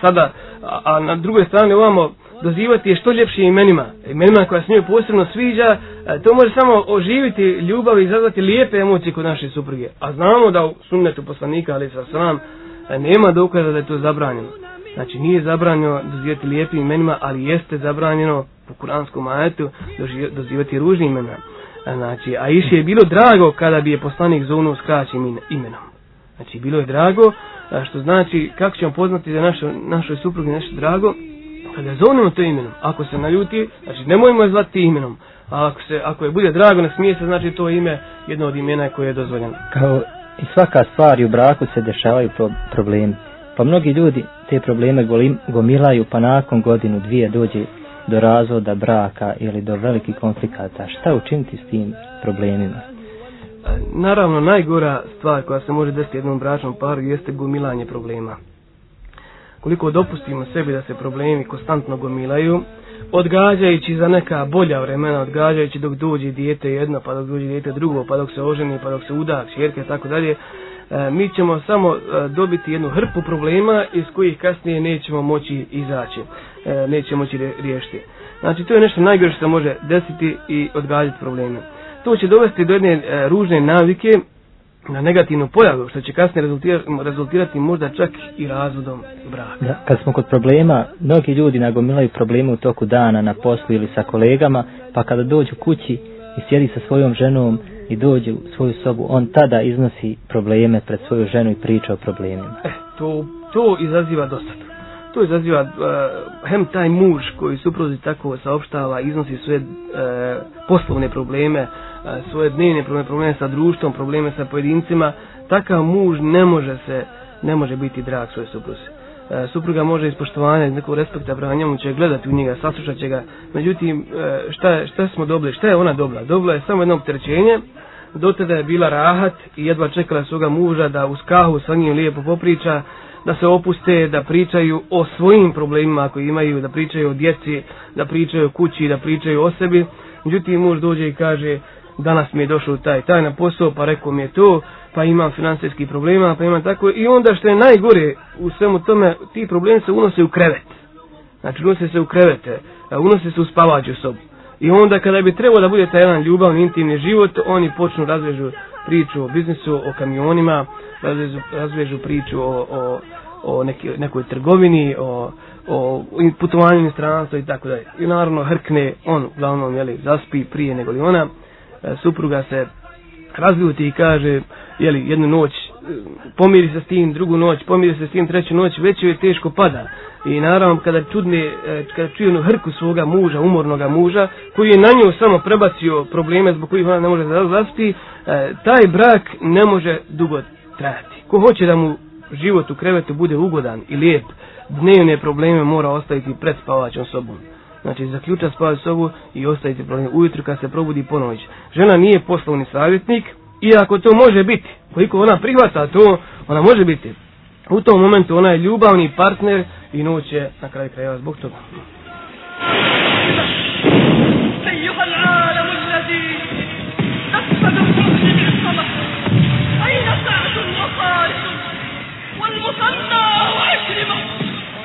sada, a, a na drugoj strani ovamo, dozivati je što ljepšim imenima, imenima koja se njoj posebno sviđa, e, to može samo oživiti ljubav i izazvati lijepe emocije kod naše supruge. A znamo da u sunnetu poslanika, ali sa sram, e, nema dokaza da je to zabranjeno. Znači nije zabranjeno dozivati lijepim imenima, ali jeste zabranjeno po kuranskom ajetu dozivati ružnim imenima. E, znači, a iši je bilo drago kada bi je poslanik zovnuo skraćim imenom. Znači, bilo je drago, što znači, kako ćemo poznati da našo, našoj suprugi nešto drago, kada zovnemo to imenom. Ako se naljuti, znači, nemojmo je zvati imenom. A ako, se, ako je bude drago, ne smije se, znači, to ime jedno od imena koje je dozvoljeno. Kao i svaka stvar u braku se dešavaju pro problemi. Pa mnogi ljudi te probleme golim, gomilaju, pa nakon godinu, dvije dođe do razvoda braka ili do velikih konflikata. Šta učiniti s tim problemima? Naravno, najgora stvar koja se može desiti jednom bračnom paru jeste gomilanje problema. Koliko dopustimo sebi da se problemi konstantno gomilaju, odgađajući za neka bolja vremena, odgađajući dok dođe dijete jedno, pa dok dođe dijete drugo, pa dok se oženi, pa dok se uda, čerke i tako dalje, e, mi ćemo samo e, dobiti jednu hrpu problema iz kojih kasnije nećemo moći izaći, e, nećemo moći riješiti. Znači, to je nešto najgore što se može desiti i odgađati probleme. To će dovesti do jedne ružne navike na negativnu pojavu, što će kasnije rezultirati, rezultirati možda čak i razvodom braka. Da, kad smo kod problema, mnogi ljudi nagomilaju probleme u toku dana na poslu ili sa kolegama, pa kada dođu kući i sjedi sa svojom ženom i dođe u svoju sobu, on tada iznosi probleme pred svoju ženu i priča o problemima. Eh, to, to izaziva dosta. To izaziva uh, hem taj muž koji supruzi tako saopštava, iznosi sve uh, poslovne probleme, svoje dnevne probleme, probleme sa društvom, probleme sa pojedincima, takav muž ne može se, ne može biti drag svoje supruzi. E, supruga može ispoštovanje, nekog respekta prema njemu će gledati u njega, saslušat će ga. Međutim, e, šta, šta smo dobili? Šta je ona dobila? Dobila je samo jedno opterećenje, do tada je bila rahat i jedva čekala svoga muža da uz kahu sa njim lijepo popriča, da se opuste, da pričaju o svojim problemima ako imaju, da pričaju o djeci, da pričaju o kući, da pričaju o sebi. Međutim, muž dođe i kaže, danas mi je došao taj taj na posao, pa rekao mi je to, pa imam finansijski problema, pa imam tako. I onda što je najgore u svemu tome, ti problemi se unose u krevet. Znači, unose se u krevete, e, unose se u spavađu sobu. I onda kada bi trebao da bude taj jedan ljubavni, intimni život, oni počnu razvežu priču o biznisu, o kamionima, razvežu, razvežu priču o, o, o neki, nekoj trgovini, o, o putovanju i stranstvo i tako dalje. I naravno hrkne on, uglavnom, jeli, zaspi prije nego li ona. E, supruga se razljuti i kaže, jeli, jednu noć e, pomiri se s tim, drugu noć pomiri se s tim, treću noć, već joj teško pada. I naravno, kada čudne, e, kada čuje onu hrku svoga muža, umornoga muža, koji je na nju samo prebacio probleme zbog kojih ona ne može zaspiti, taj brak ne može dugo trajati. Ko hoće da mu život u krevetu bude ugodan i lijep, dnevne probleme mora ostaviti pred spavaćom sobom. Znači, zaključa spavaj sobu i ostavite problem ujutru kad se probudi ponoć. Žena nije poslovni savjetnik, iako to može biti. Koliko ona prihvata to, ona može biti. U tom momentu ona je ljubavni partner i noć je na kraju krajeva zbog toga.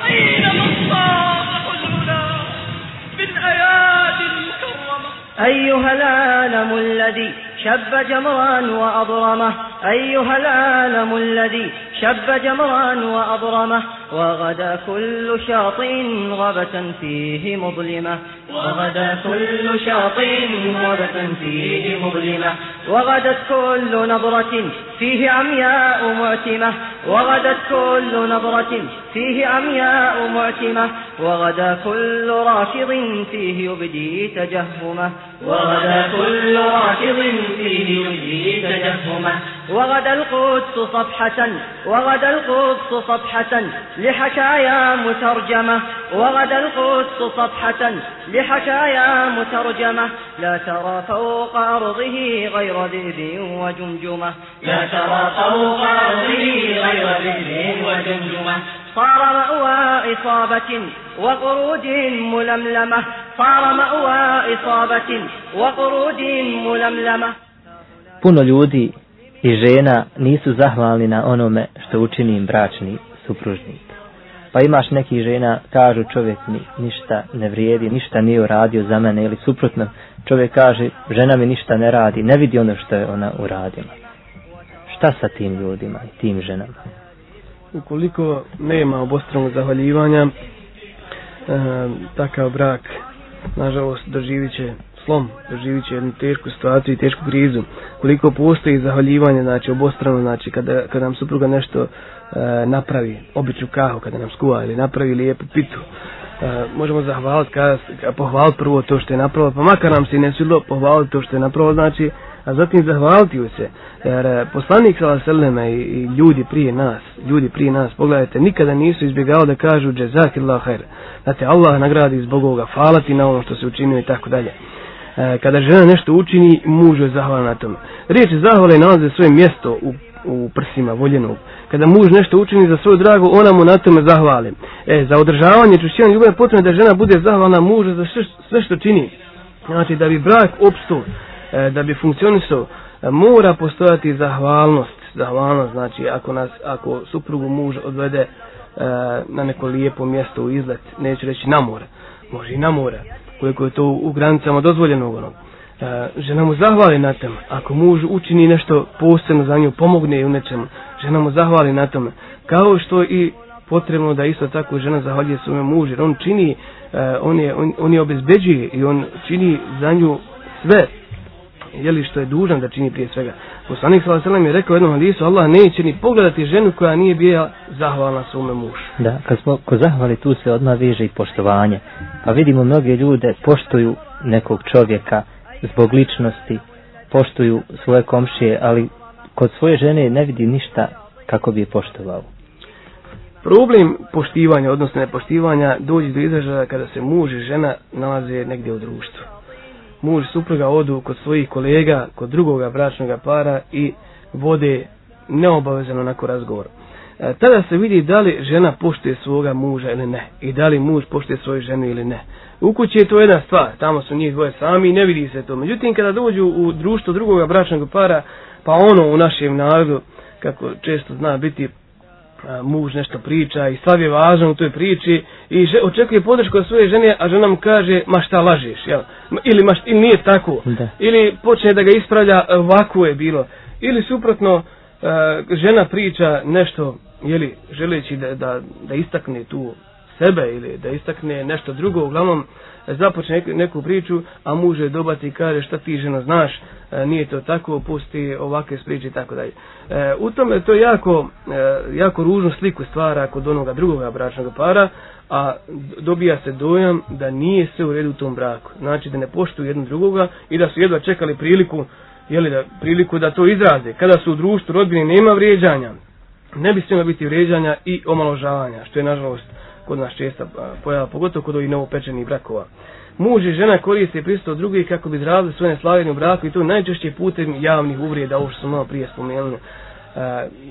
أين مصاب حزننا بالآيات المكرمة أيها العالم الذي شب جمرا وأضرمه. أيها العالم الذي شب جمرا وأضرمه وغدا كل شاطئ غبة فيه مظلمة. وغدا كل شاطئ غبة فيه مظلمة. وغدت كل نظرة فيه عمياء معتمة. وغدت كل نظرة فيه عمياء معتمة. وغدا كل راشض فيه يبدي تجهمه. وغدا كل راشض يبدي تجهمه. وغدا القدس صفحة وغدا القدس صفحة لحكايا مترجمة. وغدا القدس صفحة لحكايا مترجمة. لا ترى فوق أرضه غير ذئب وجمجمة. لا ترى فوق أرضه غير ذئب وجمجمة. صار مأوى إصابة وقرود ململمة. صار مأوى إصابة وقرود ململمة. Puno ljudi i žena nisu zahvalni na onome što učini im bračni supružnik. Pa imaš neki žena, kažu čovjek mi ništa ne vrijedi, ništa nije uradio za mene ili suprotno. Čovjek kaže, žena mi ništa ne radi, ne vidi ono što je ona uradila. Šta sa tim ljudima i tim ženama? Ukoliko nema obostranog zahvaljivanja, e, takav brak, nažalost, doživit će slom, doživit će jednu tešku situaciju i tešku krizu, koliko postoji zahvaljivanje, znači obostrano, znači kada, kada nam supruga nešto e, napravi, običnu kahu, kada nam skuva ili napravi lijepu pitu, e, možemo zahvaliti, kada, pohvaliti prvo to što je napravila, pa makar nam se ne svilo pohvaliti to što je napravila, znači, a zatim zahvaliti ju se, jer e, poslanik sala seleme i, i ljudi prije nas, ljudi prije nas, pogledajte, nikada nisu izbjegao da kažu džezakillah khair, znači Allah nagradi zbog ovoga, hvala ti na ono što se učinio i tako dalje. E, kada žena nešto učini, muž je zahvalan na tome. Riječ zahvale nalaze svoje mjesto u, u prsima voljenog. Kada muž nešto učini za svoju dragu, ona mu na tome zahvali. E, za održavanje čušćenja ljubav potrebno da žena bude zahvalna muža za sve, sve što čini. Znači, da bi brak opstao, e, da bi funkcionisao, e, mora postojati zahvalnost. Zahvalnost, znači, ako, nas, ako suprugu muž odvede E, na neko lijepo mjesto u izlet, neću reći na more, može i na more, koliko je to u granicama dozvoljenog onog. E, žena mu zahvali na tem, ako muž učini nešto posebno za nju, pomogne u nečemu, žena mu zahvali na tome. Kao što i potrebno da isto tako žena zahvaljuje svome mužu, jer on čini, e, on je, on, on je obezbeđuje i on čini za nju sve, jeli što je dužan da čini prije svega. Poslanik sallallahu alejhi je rekao jednom hadisu Allah neće ni pogledati ženu koja nije bila zahvalna svome mužu. Da, kad smo ko zahvali tu se odmah veže i poštovanje. Pa vidimo mnoge ljude poštuju nekog čovjeka zbog ličnosti, poštuju svoje komšije, ali kod svoje žene ne vidi ništa kako bi je poštovao. Problem poštivanja, odnosno nepoštivanja, dođe do izražaja kada se muž i žena nalaze negdje u društvu muž supruga odu kod svojih kolega, kod drugoga bračnog para i vode neobavezano nakon razgovor. E, tada se vidi da li žena poštuje svoga muža ili ne. I da li muž poštuje svoju ženu ili ne. U kući je to jedna stvar. Tamo su njih dvoje sami i ne vidi se to. Međutim, kada dođu u društvo drugoga bračnog para, pa ono u našem narodu, kako često zna biti muž nešto priča i stav je važan u toj priči i že, očekuje podršku od svoje žene, a žena mu kaže, ma šta lažeš, jel? Ili, ma ili nije tako. Da. Ili počne da ga ispravlja, ovako je bilo. Ili suprotno, žena priča nešto, jeli, želeći da, da, da istakne tu sebe ili da istakne nešto drugo, uglavnom započne neku, priču, a muže dobati i kaže šta ti žena znaš, e, nije to tako, pusti ovakve spriče i tako dalje. E, u tome to jako, e, jako ružnu sliku stvara kod onoga drugoga bračnog para, a dobija se dojam da nije sve u redu u tom braku. Znači da ne poštuju jedno drugoga i da su jedva čekali priliku, jeli da, priliku da to izraze. Kada su u društvu rodbine nema vrijeđanja, ne bi smjelo biti vrijeđanja i omaložavanja, što je nažalost kod nas česta pojava, pogotovo kod ovih novopečenih brakova. Muž i žena koriste pristo drugih kako bi izrazili svoje neslavenje u braku i to najčešće putem javnih uvrijeda, ovo što smo malo prije spomenuli.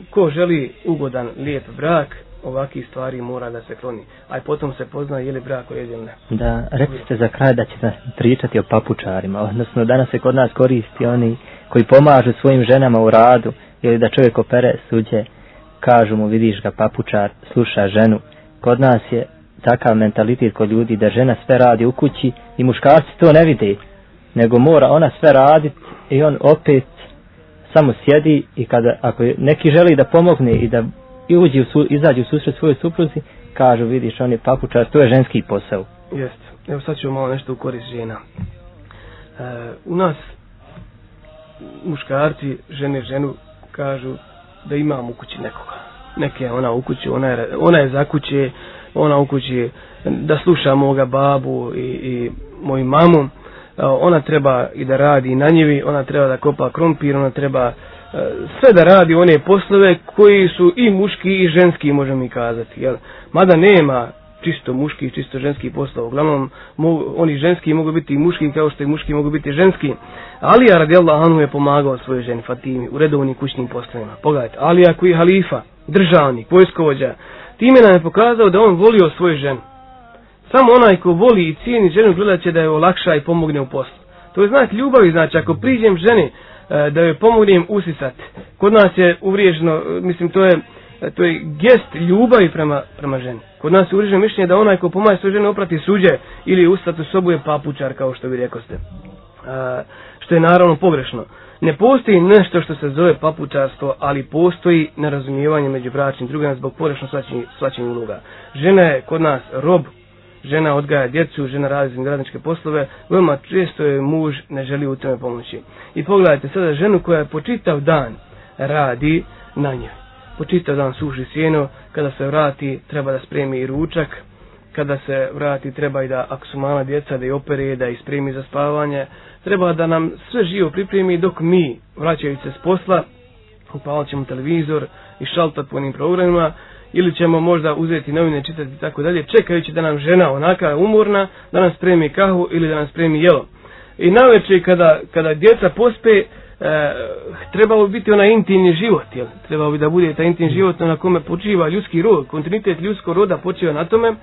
ko želi ugodan, lijep brak, ovakih stvari mora da se kloni. A i potom se pozna je li brak ojed ili ne. Da, recite za kraj da ćete pričati o papučarima, odnosno danas se kod nas koristi oni koji pomažu svojim ženama u radu, ili da čovjek opere suđe, kažu mu vidiš ga papučar, sluša ženu, kod nas je takav mentalitet kod ljudi da žena sve radi u kući i muškarci to ne vide nego mora ona sve raditi i on opet samo sjedi i kada ako neki želi da pomogne i da i uđi u su, izađe u susret svojoj supruzi kažu vidiš on je papučar to je ženski posao. Jest. Evo sad ću malo nešto u korist žena. E, u nas muškarci žene ženu kažu da imam u kući nekoga neke ona u kući, ona je, ona je za kuće, ona u kući da sluša moga babu i, i moju mamu, e, ona treba i da radi na njivi, ona treba da kopa krompir, ona treba e, sve da radi one poslove koji su i muški i ženski, možemo mi kazati. Jel? Mada nema čisto muški i čisto ženski poslov. Uglavnom, mogu, oni ženski mogu biti i muški kao što i muški mogu biti ženski. Alija radijallahu anhu je pomagao svojoj ženi Fatimi u redovnim kućnim poslovima. Pogledajte, Alija koji je halifa, državnik, vojskovođa, time nam je pokazao da on volio svoju ženu. Samo onaj ko voli i cijeni ženu gledat će da je olakša i pomogne u poslu. To je znak ljubavi, znači ako priđem ženi e, da joj pomognem usisati. Kod nas je uvriježeno, e, mislim to je e, to je gest ljubavi prema, prema ženi. Kod nas je uvriježeno mišljenje da onaj ko pomaže svoju ženu oprati suđe ili ustati u sobu je papučar kao što vi rekoste. što je naravno pogrešno. Ne postoji nešto što se zove papučarstvo, ali postoji nerazumijevanje među bračnim drugima zbog porešno svačenja uloga. Žena je kod nas rob žena odgaja djecu, žena radi radničke poslove, veoma često je muž ne želi u tome pomoći. I pogledajte sada ženu koja je počitav dan radi na njoj. Počitav dan suši sjeno, kada se vrati treba da spremi i ručak, kada se vrati treba i da, ako su mala djeca, da i opere, da i spremi za spavanje, treba da nam sve živo pripremi dok mi, vraćajući se s posla, upalit ćemo televizor i šaltat po onim programima, ili ćemo možda uzeti novine, čitati i tako dalje, čekajući da nam žena onaka umorna, da nam spremi kahu ili da nam spremi jelo. I naveče kada, kada djeca pospe, e, trebalo bi biti onaj intimni život, jel? trebalo bi da bude taj intimni život na kome počiva ljudski rod, kontinuitet ljudskog roda počiva na tome,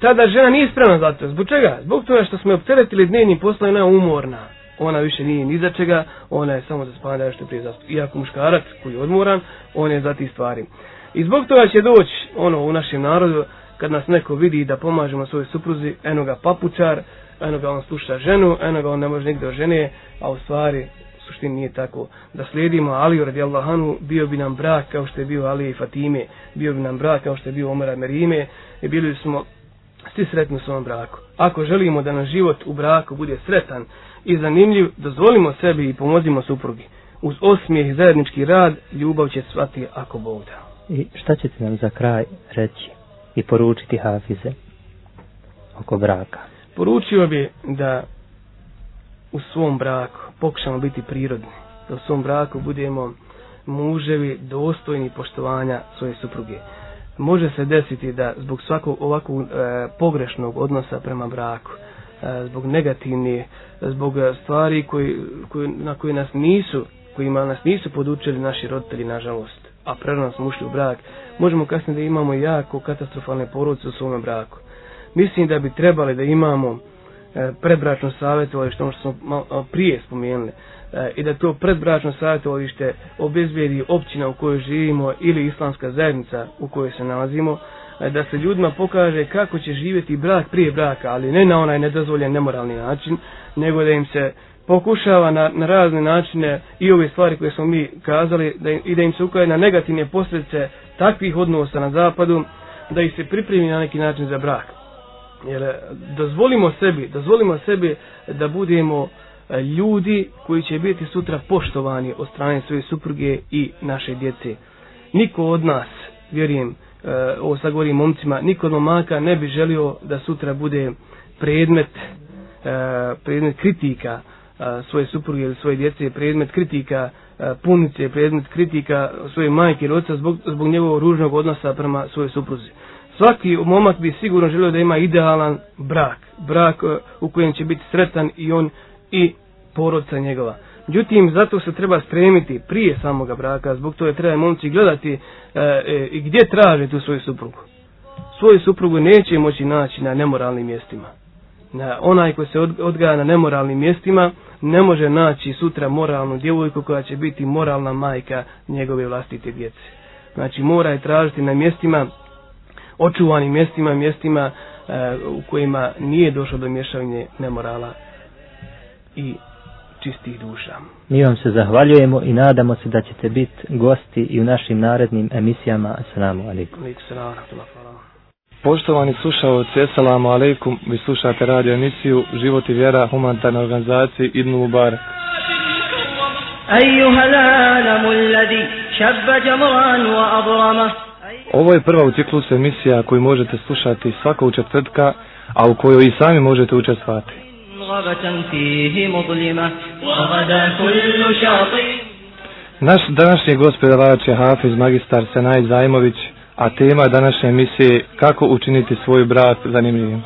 tada žena nije spremna za to. Zbog čega? Zbog toga što smo je opteretili dnevnim poslom, ona je umorna. Ona više nije ni za čega, ona je samo za spavanje da što prije zastup. Iako muškarac koji je odmoran, on je za ti stvari. I zbog toga će doći ono u našem narodu, kad nas neko vidi da pomažemo svojoj supruzi, eno ga papučar, eno ga on sluša ženu, eno ga on ne može nigde o žene, a u stvari suštini nije tako. Da slijedimo Aliju radi Allahanu, bio bi nam brak kao što je bio Ali i Fatime, bio bi nam brak kao što je bio Omer i Merime, i bili smo svi sretni u svom braku. Ako želimo da nam život u braku bude sretan i zanimljiv, dozvolimo sebi i pomozimo suprugi. Uz osmijeh i zajednički rad, ljubav će svati ako Bog da. I šta ćete nam za kraj reći i poručiti Hafize oko braka? Poručio bi da u svom braku pokušamo biti prirodni. Da u svom braku budemo muževi dostojni poštovanja svoje supruge. Može se desiti da zbog svakog ovakvog e, pogrešnog odnosa prema braku, e, zbog negativnih, zbog e, stvari koji, koji, na koje nas nisu, kojima nas nisu podučili naši roditelji, nažalost, a prerano smo ušli u brak, možemo kasnije da imamo jako katastrofalne porodice u svom braku. Mislim da bi trebali da imamo E, predbračno savjetovalište, ono što smo malo prije spomenuli, e, i da to predbračno savjetovalište obezbijedi općina u kojoj živimo ili islamska zajednica u kojoj se nalazimo, e, da se ljudima pokaže kako će živjeti brak prije braka, ali ne na onaj nedozvoljen nemoralni način, nego da im se pokušava na, na razne načine i ove stvari koje smo mi kazali da im, i da im se ukaje na negativne posljedice takvih odnosa na zapadu, da ih se pripremi na neki način za brak. Jer e, dozvolimo sebi, dozvolimo sebi da budemo E, ljudi koji će biti sutra poštovani od strane svoje supruge i naše djece. Niko od nas, vjerujem, e, ovo sad govorim momcima, niko od momaka ne bi želio da sutra bude predmet, e, predmet kritika e, svoje supruge ili svoje djece, predmet kritika e, punice, predmet kritika svoje majke ili oca zbog, zbog njegovog ružnog odnosa prema svoje supruzi svaki momak bi sigurno želio da ima idealan brak, brak e, u kojem će biti sretan i on i porodca njegova. Međutim, zato se treba spremiti prije samoga braka, zbog toga treba momci gledati e, e, gdje traže tu svoju suprugu. Svoju suprugu neće moći naći na nemoralnim mjestima. Na onaj ko se odgaja na nemoralnim mjestima ne može naći sutra moralnu djevojku koja će biti moralna majka njegove vlastite djece. Znači mora je tražiti na mjestima očuvanim mjestima, mjestima e, u kojima nije došlo do mješavine nemorala i čistih duša. Mi vam se zahvaljujemo i nadamo se da ćete biti gosti i u našim narednim emisijama. Assalamu alaikum. Poštovani slušalci, assalamu alaikum. Vi slušate radio emisiju Život i vjera humanitarne organizacije Ibn Lubar. Ovo je prva u ciklusu emisija koju možete slušati svakog četvrtka, a u kojoj i sami možete učestvati. Naš današnji gospodavač je Hafiz magistar Senaj Zajmović, a tema današnje emisije kako učiniti svoj brak zanimljivim.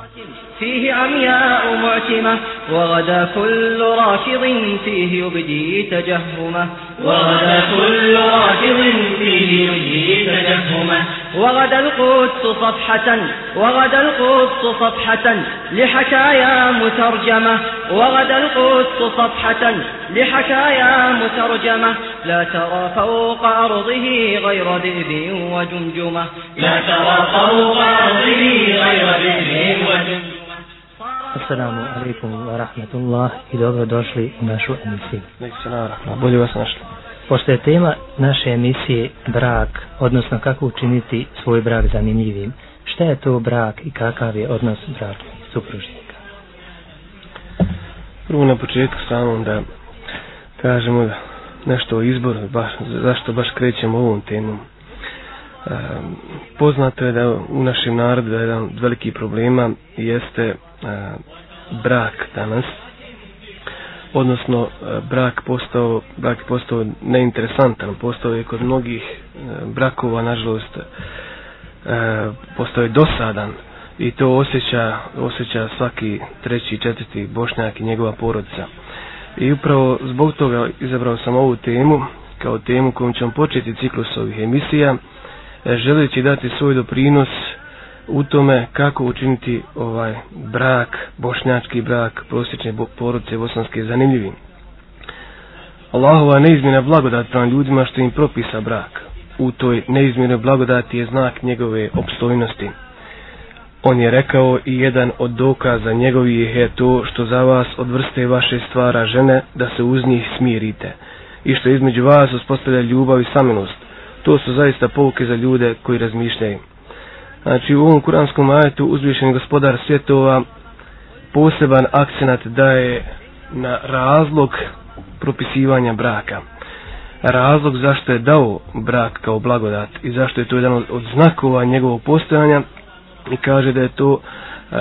فيه عمياء معتمة وغدا كل رافض فيه يبدي تجهمه وغدا كل رافض فيه يبدي تجهمه وغدا القدس صفحة وغدا القدس صفحة لحكايا مترجمة. وغدا القدس صفحة لحكايا مترجمة. لا ترى فوق أرضه غير ذئب وجمجمة. لا ترى فوق أرضه غير ذئب وجمجمة. Assalamu alaikum wa rahmatullah i dobro došli u našu emisiju. Bolje vas našli. Pošto je tema naše emisije brak, odnosno kako učiniti svoj brak zanimljivim, šta je to brak i kakav je odnos braka i supružnika? Prvo na početku samo da kažemo da nešto o izboru, baš, zašto baš krećemo ovom temom. E, poznato je da u našem narodu jedan od velikih problema jeste e, brak danas, odnosno e, brak postao, brak postao neinteresantan, postao je kod mnogih e, brakova, nažalost, e, postao je dosadan i to osjeća, osjeća svaki treći, četvrti bošnjak i njegova porodica. I upravo zbog toga izabrao sam ovu temu kao temu kojom ćemo početi ciklus ovih emisija, e, želeći dati svoj doprinos u tome kako učiniti ovaj brak, bošnjački brak, prosječne porodice bosanske zanimljivim. Allahova neizmjena blagodat prema ljudima što im propisa brak. U toj neizmjenoj blagodati je znak njegove opstojnosti. On je rekao i jedan od dokaza njegovih je to što za vas od vrste vaše stvara žene da se uz njih smirite i što između vas uspostavlja ljubav i samilost. To su zaista pouke za ljude koji razmišljaju. Znači u ovom kuranskom ajetu uzvišeni gospodar svjetova poseban akcenat daje na razlog propisivanja braka. Razlog zašto je dao brak kao blagodat i zašto je to jedan od znakova njegovog postojanja i kaže da je to e,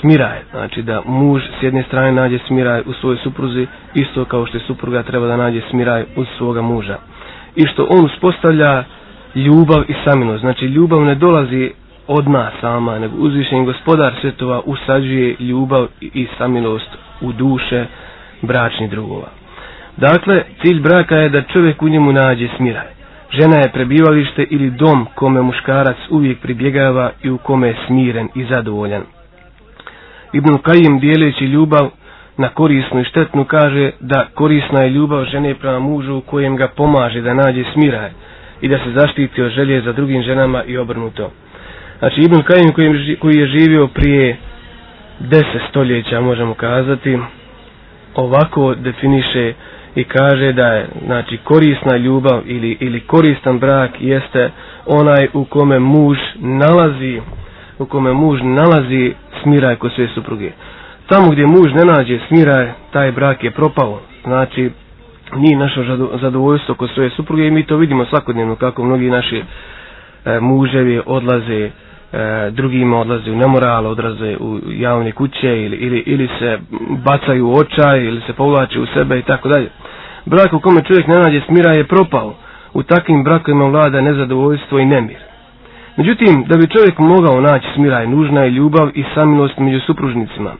smiraj. Znači da muž s jedne strane nađe smiraj u svojoj supruzi isto kao što je supruga treba da nađe smiraj uz svoga muža. I što on uspostavlja ljubav i samilost. Znači ljubav ne dolazi od nas sama, nego uzvišen gospodar svjetova usađuje ljubav i samilost u duše bračnih drugova. Dakle, cilj braka je da čovjek u njemu nađe smiraj. Žena je prebivalište ili dom kome muškarac uvijek pribjegava i u kome je smiren i zadovoljan. Ibn Kajim dijeleći ljubav na korisnu i štetnu kaže da korisna je ljubav žene prema mužu u kojem ga pomaže da nađe smiraj i da se zaštiti od želje za drugim ženama i obrnuto. Znači Ibn Kajim koji, koji je živio prije deset stoljeća možemo kazati ovako definiše i kaže da je znači korisna ljubav ili ili koristan brak jeste onaj u kome muž nalazi u kome muž nalazi smiraj kod sve supruge. Tamo gdje muž ne nađe smiraj, taj brak je propao. Znači, nije naše zadovoljstvo kod svoje supruge i mi to vidimo svakodnevno kako mnogi naši e, muževi odlaze e, drugima odlaze u nemoral, odraze u javne kuće ili, ili, ili se bacaju u očaj ili se povlače u sebe i tako dalje. Brak u kome čovjek ne nađe smira je propao. U takvim brakovima vlada nezadovoljstvo i nemir. Međutim, da bi čovjek mogao naći smira je nužna je ljubav i samilost među supružnicima.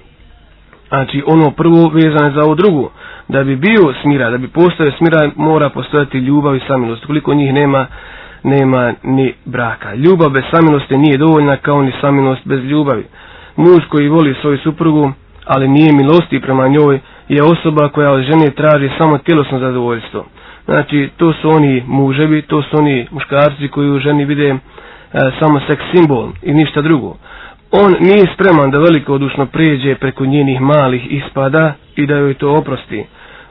Znači, ono prvo vezane za ovo drugo. Da bi bio smira, da bi postao smira, mora postojati ljubav i samilost. Koliko njih nema, nema ni braka. Ljubav bez samilosti nije dovoljna kao ni samilost bez ljubavi. Muž koji voli svoju suprugu, ali nije milosti prema njoj, je osoba koja od žene traži samo tjelosno zadovoljstvo. Znači, to su oni muževi, to su oni muškarci koji u ženi vide e, samo seks simbol i ništa drugo. On nije spreman da veliko odušno prijeđe preko njenih malih ispada i da joj to oprosti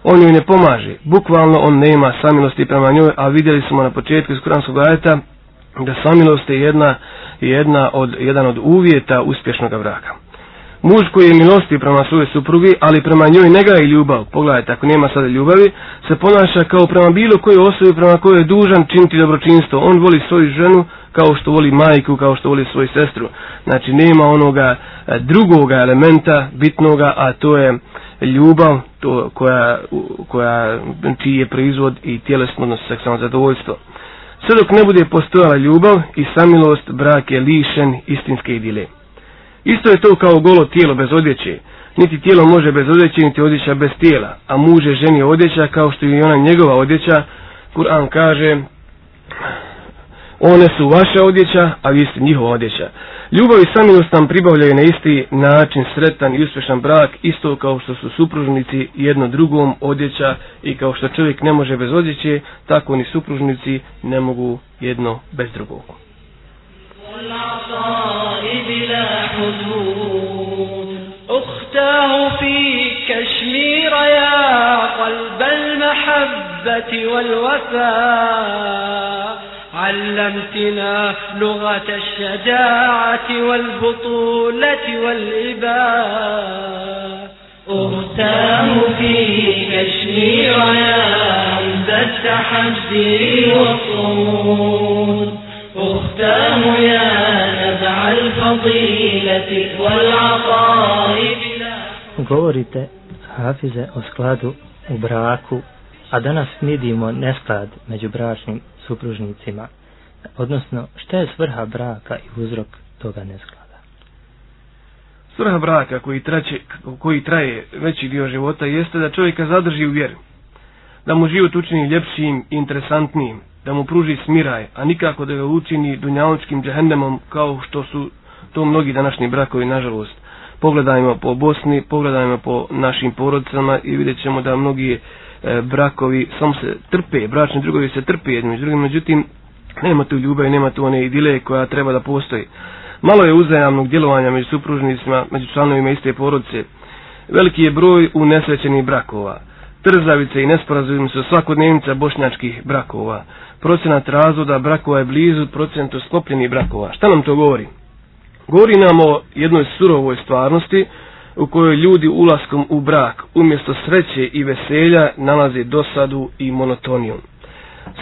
on joj ne pomaže. Bukvalno on nema samilosti prema njoj, a vidjeli smo na početku iz Kuranskog ajeta da samilost je jedna, jedna od, jedan od uvjeta uspješnog braka. Muž koji je milosti prema svoje suprugi, ali prema njoj ne gaji ljubav, pogledajte, ako nema sada ljubavi, se ponaša kao prema bilo kojoj osobi prema kojoj je dužan činiti dobročinstvo. On voli svoju ženu kao što voli majku, kao što voli svoju sestru. Znači nema onoga e, drugoga elementa bitnoga, a to je ljubav to koja, koja čiji je proizvod i tjelesno odnosno seksualno zadovoljstvo. Sve dok ne bude postojala ljubav i samilost, brak je lišen istinske idile. Isto je to kao golo tijelo bez odjeće. Niti tijelo može bez odjeće, niti odjeća bez tijela. A muže ženi odjeća kao što je ona njegova odjeća. Kur'an kaže, one su vaša odjeća, a vi ste njihova odjeća. Ljubav i samilost nam pribavljaju na isti način sretan i uspješan brak, isto kao što su supružnici jedno drugom odjeća i kao što čovjek ne može bez odjeće, tako ni supružnici ne mogu jedno bez drugog. أختاه في كشمير يا قلب المحبة والوفاء علمتنا لغة الشجاعة والبطولة والإباء. أغتام في كشمير عند التحدي والصمود. أختام يا نبع الفضيلة والعطاء Govorite, Hafize, o skladu u braku, a danas vidimo nesklad među bračnim supružnicima, odnosno šta je svrha braka i uzrok toga nesklada? Svrha braka koji, traće, koji traje veći dio života jeste da čovjeka zadrži u vjeru, da mu život učini ljepšim i interesantnijim, da mu pruži smiraj, a nikako da ga učini dunjaločkim džehendemom kao što su to mnogi današnji brakovi, nažalost. Pogledajmo po Bosni, pogledajmo po našim porodicama i vidjet ćemo da mnogi E, brakovi samo se trpe, bračni drugovi se trpe jednim i drugim, međutim nema tu ljubavi, nema tu one idile koja treba da postoji. Malo je uzajamnog djelovanja među supružnicima, među članovima iste porodice. Veliki je broj unesrećenih brakova. Trzavice i nesporazumi su svakodnevnica bošnjačkih brakova. Procenat razvoda brakova je blizu procentu sklopljenih brakova. Šta nam to govori? Govori nam o jednoj surovoj stvarnosti u kojoj ljudi ulaskom u brak umjesto sreće i veselja nalaze dosadu i monotoniju.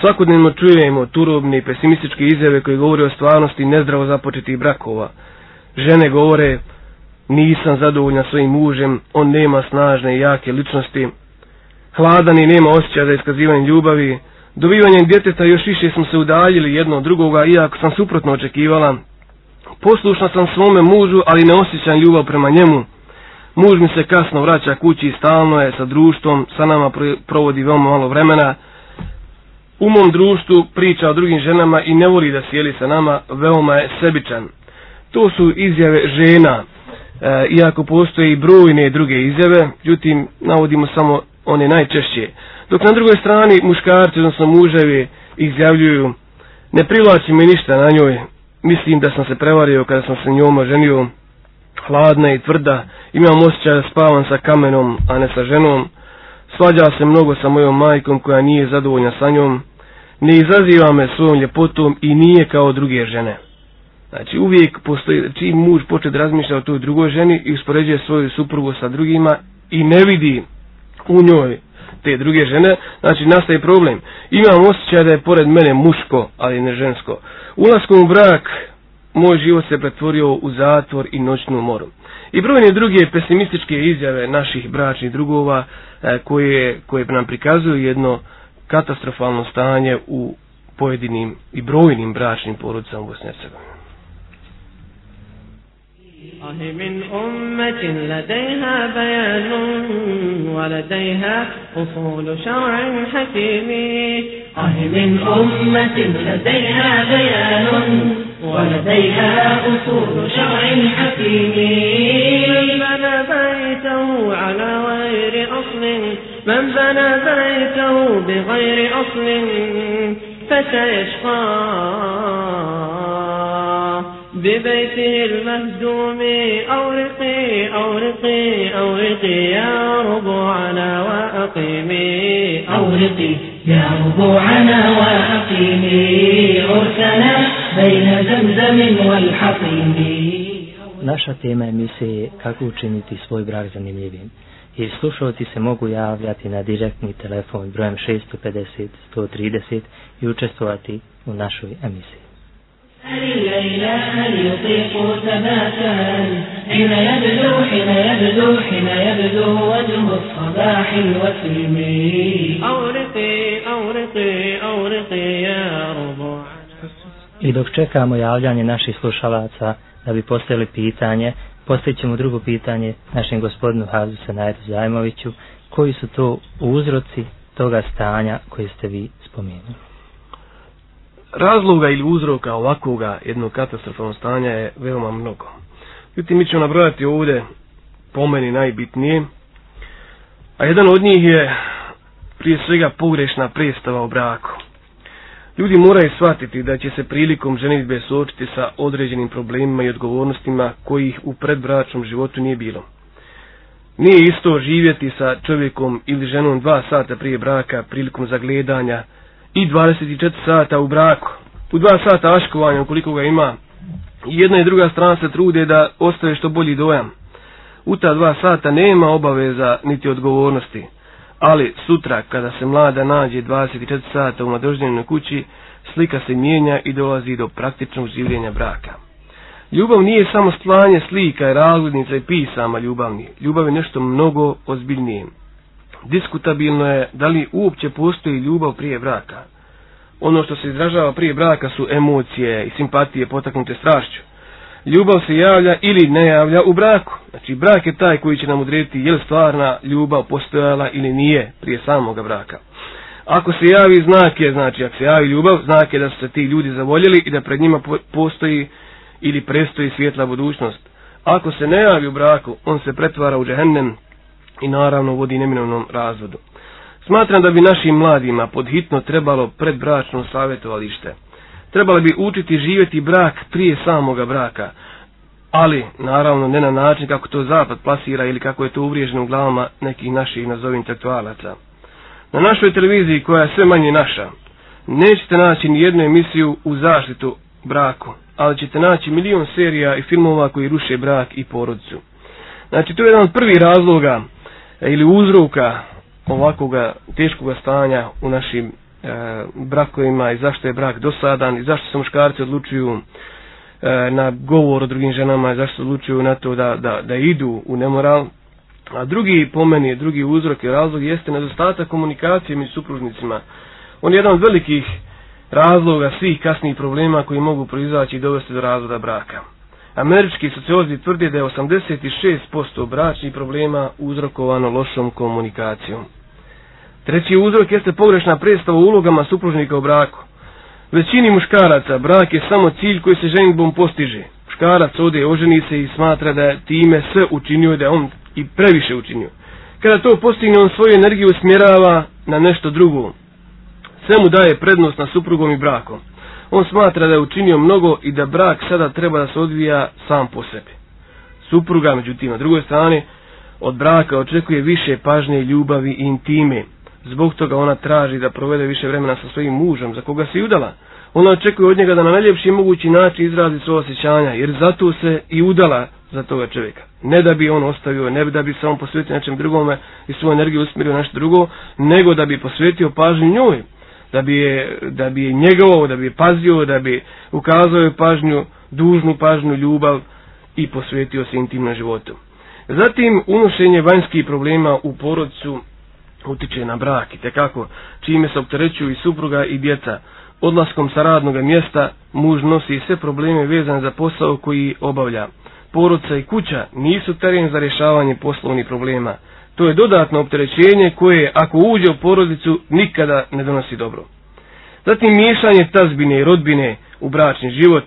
Svakodnevno čujemo turobne i pesimističke izjave koje govore o stvarnosti nezdravo započetih brakova. Žene govore, nisam zadovoljna svojim mužem, on nema snažne i jake ličnosti, hladan i nema osjećaja za iskazivanje ljubavi, dobivanjem djeteta još više smo se udaljili jedno od drugoga, iako sam suprotno očekivala, poslušna sam svome mužu, ali ne osjećam ljubav prema njemu, muž mi se kasno vraća kući i stalno je sa društvom, sa nama provodi veoma malo vremena, u mom društvu priča o drugim ženama i ne voli da sjeli sa nama, veoma je sebičan. To su izjave žena, e, iako postoje i brojne druge izjave, ljutim navodimo samo one najčešće. Dok na drugoj strani muškarci, odnosno muževi, izjavljuju, ne privlači mi ništa na njoj, mislim da sam se prevario kada sam se njoma ženio, hladna i tvrda, imam osjećaj da spavam sa kamenom, a ne sa ženom, svađa se mnogo sa mojom majkom koja nije zadovoljna sa njom, ne izaziva me svojom ljepotom i nije kao druge žene. Znači uvijek postoji, čim muž počne da razmišlja o toj drugoj ženi i uspoređuje svoju suprugu sa drugima i ne vidi u njoj te druge žene, znači nastaje problem. Imam osjećaj da je pored mene muško, ali ne žensko. Ulaskom u brak, moj život se pretvorio u zatvor i noćnu moru. I brojne druge pesimističke izjave naših bračnih drugova e, koje, koje nam prikazuju jedno katastrofalno stanje u pojedinim i brojnim bračnim porodicama u Bosni i Hercegovini. أه من أمة لديها بيان ولديها أصول شرع حكيم أه من أمة لديها بيان ولديها أصول شرع حكيم. من بنى بيته على غير أصل من بنى بيته بغير أصل فسيشقى ببيته المهدوم. أورقي أورقي أورقي يا ربوعنا وأقيمي. أورقي يا ربوعنا وأقيمي. عرسنا بين زمزم والحقيم Naša tema emisije je kako učiniti svoj brak zanimljivim. I slušalci se mogu javljati na direktni telefon brojem 650 130 i učestvovati u našoj emisiji. الليل هل يطيق ثباتا حين يبدو حين يبدو حين يبدو وجه الصباح الوسيم أورقي أورقي أورقي يا ربع I dok čekamo javljanje naših slušalaca da bi postavili pitanje, postavit ćemo drugo pitanje našem gospodinu Hazu Senajetu Zajmoviću, koji su to uzroci toga stanja koje ste vi spomenuli razloga ili uzroka ovakvoga jednog katastrofalnog stanja je veoma mnogo. Ljutim, mi ćemo nabrojati ovdje po meni najbitnije, a jedan od njih je prije svega pogrešna predstava o braku. Ljudi moraju shvatiti da će se prilikom ženitbe suočiti sa određenim problemima i odgovornostima kojih u predbračnom životu nije bilo. Nije isto živjeti sa čovjekom ili ženom dva sata prije braka prilikom zagledanja, i 24 sata u braku. u dva sata aškovanja, ukoliko ga ima, jedna i druga strana se trude da ostave što bolji dojam. U ta dva sata nema obaveza niti odgovornosti, ali sutra kada se mlada nađe 24 sata u mladožnjenoj kući, slika se mijenja i dolazi do praktičnog življenja braka. Ljubav nije samo slanje slika i razglednica i pisama ljubavni. Ljubav je nešto mnogo ozbiljnije. Diskutabilno je da li uopće postoji ljubav prije braka. Ono što se izražava prije braka su emocije i simpatije potaknute strašću. Ljubav se javlja ili ne javlja u braku. Znači brak je taj koji će nam odrediti je li stvarna ljubav postojala ili nije prije samoga braka. Ako se javi znak je, znači ako se javi ljubav, znak je da su se ti ljudi zavoljeli i da pred njima postoji ili prestoji svjetla budućnost. Ako se ne javi u braku, on se pretvara u džehennem i naravno vodi neminovnom razvodu. Smatram da bi našim mladima podhitno trebalo predbračno savjetovalište. Trebali bi učiti živjeti brak prije samoga braka, ali naravno ne na način kako to zapad plasira ili kako je to uvriježeno u glavama nekih naših nazovi intelektualaca. Na našoj televiziji koja je sve manje naša, nećete naći ni jednu emisiju u zaštitu braku, ali ćete naći milion serija i filmova koji ruše brak i porodicu. Znači, to je jedan od prvih razloga e, ili uzroka ovakvoga teškoga stanja u našim E, brakovima i zašto je brak dosadan i zašto se muškarci odlučuju e, na govor o drugim ženama i zašto se odlučuju na to da, da, da idu u nemoral. A drugi pomeni, drugi uzrok i razlog jeste nedostatak komunikacije među supružnicima. On je jedan od velikih razloga svih kasnijih problema koji mogu proizaći i dovesti do razvoda braka. Američki sociolozi tvrde da je 86% bračnih problema uzrokovano lošom komunikacijom. Treći uzrok jeste pogrešna predstava ulogama supružnika u braku. Većini muškaraca brak je samo cilj koji se ženitbom postiže. Muškarac ode oženi se i smatra da je time sve učinio da je on i previše učinio. Kada to postigne, on svoju energiju smjerava na nešto drugo, sve mu daje prednost na suprugom i brakom. On smatra da je učinio mnogo i da brak sada treba da se odvija sam po sebi. Supruga, međutim, na drugoj strani, od braka očekuje više pažnje, ljubavi i intime. Zbog toga ona traži da provede više vremena sa svojim mužem, za koga se udala. Ona očekuje od njega da na najljepši mogući način izrazi svoje osjećanja, jer zato se i udala za toga čovjeka. Ne da bi on ostavio, ne da bi se on posvetio nečem drugome i svoju energiju usmjerio nešto drugo, nego da bi posvetio pažnju njoj da bi je, da bi je njegovao, da bi je pazio, da bi ukazao je pažnju, dužnu pažnju, ljubav i posvetio se intimnom životu. Zatim, unošenje vanjskih problema u porodcu utiče na brak i tekako, čime se opterećuju i supruga i djeca. Odlaskom sa radnog mjesta muž nosi sve probleme vezane za posao koji obavlja. Porodca i kuća nisu teren za rješavanje poslovnih problema. To je dodatno opterećenje koje, ako uđe u porodicu, nikada ne donosi dobro. Zatim miješanje tazbine i rodbine u bračni život.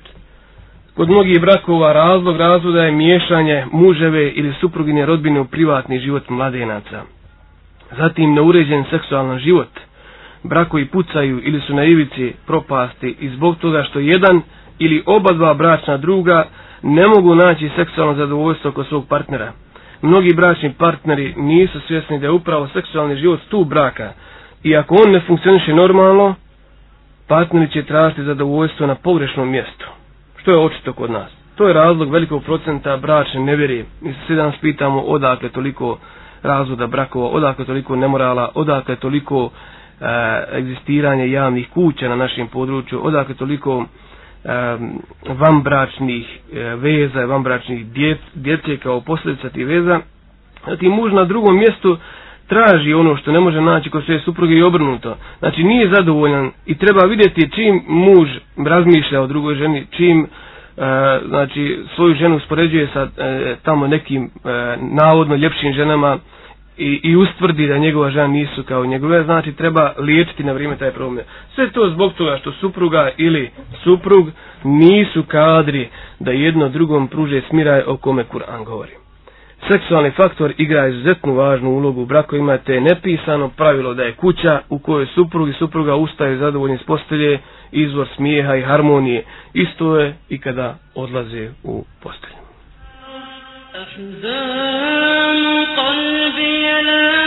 Kod mnogih brakova razlog razvoda je miješanje muževe ili suprugine rodbine u privatni život mladenaca. Zatim neuređen seksualan život. Brakovi pucaju ili su na ivici propasti i zbog toga što jedan ili oba dva bračna druga ne mogu naći seksualno zadovoljstvo kod svog partnera mnogi bračni partneri nisu svjesni da je upravo seksualni život tu braka i ako on ne funkcioniše normalno, partneri će tražiti zadovoljstvo na pogrešnom mjestu, što je očito kod nas. To je razlog velikog procenta bračne nevjeri. Mi se danas pitamo odakle toliko razvoda brakova, odakle toliko nemorala, odakle toliko e, egzistiranje javnih kuća na našem području, odakle toliko e, vanbračnih e, veza, vanbračnih djec, djece kao posljedica tih veza. Zatim muž na drugom mjestu traži ono što ne može naći kod svoje supruge i obrnuto. Znači nije zadovoljan i treba vidjeti čim muž razmišlja o drugoj ženi, čim Uh, E, znači svoju ženu uspoređuje sa e, tamo nekim e, navodno ljepšim ženama i, i ustvrdi da njegova žena nisu kao njegove, znači treba liječiti na vrijeme taj problem. Sve to zbog toga što supruga ili suprug nisu kadri da jedno drugom pruže smiraj o kome Kur'an govori. Seksualni faktor igra izuzetnu važnu ulogu u braku. Imate nepisano pravilo da je kuća u kojoj suprug i supruga ustaje zadovoljni s postelje, izvor smijeha i harmonije. Isto je i kada odlaze u postelju. أحزان قلبي لا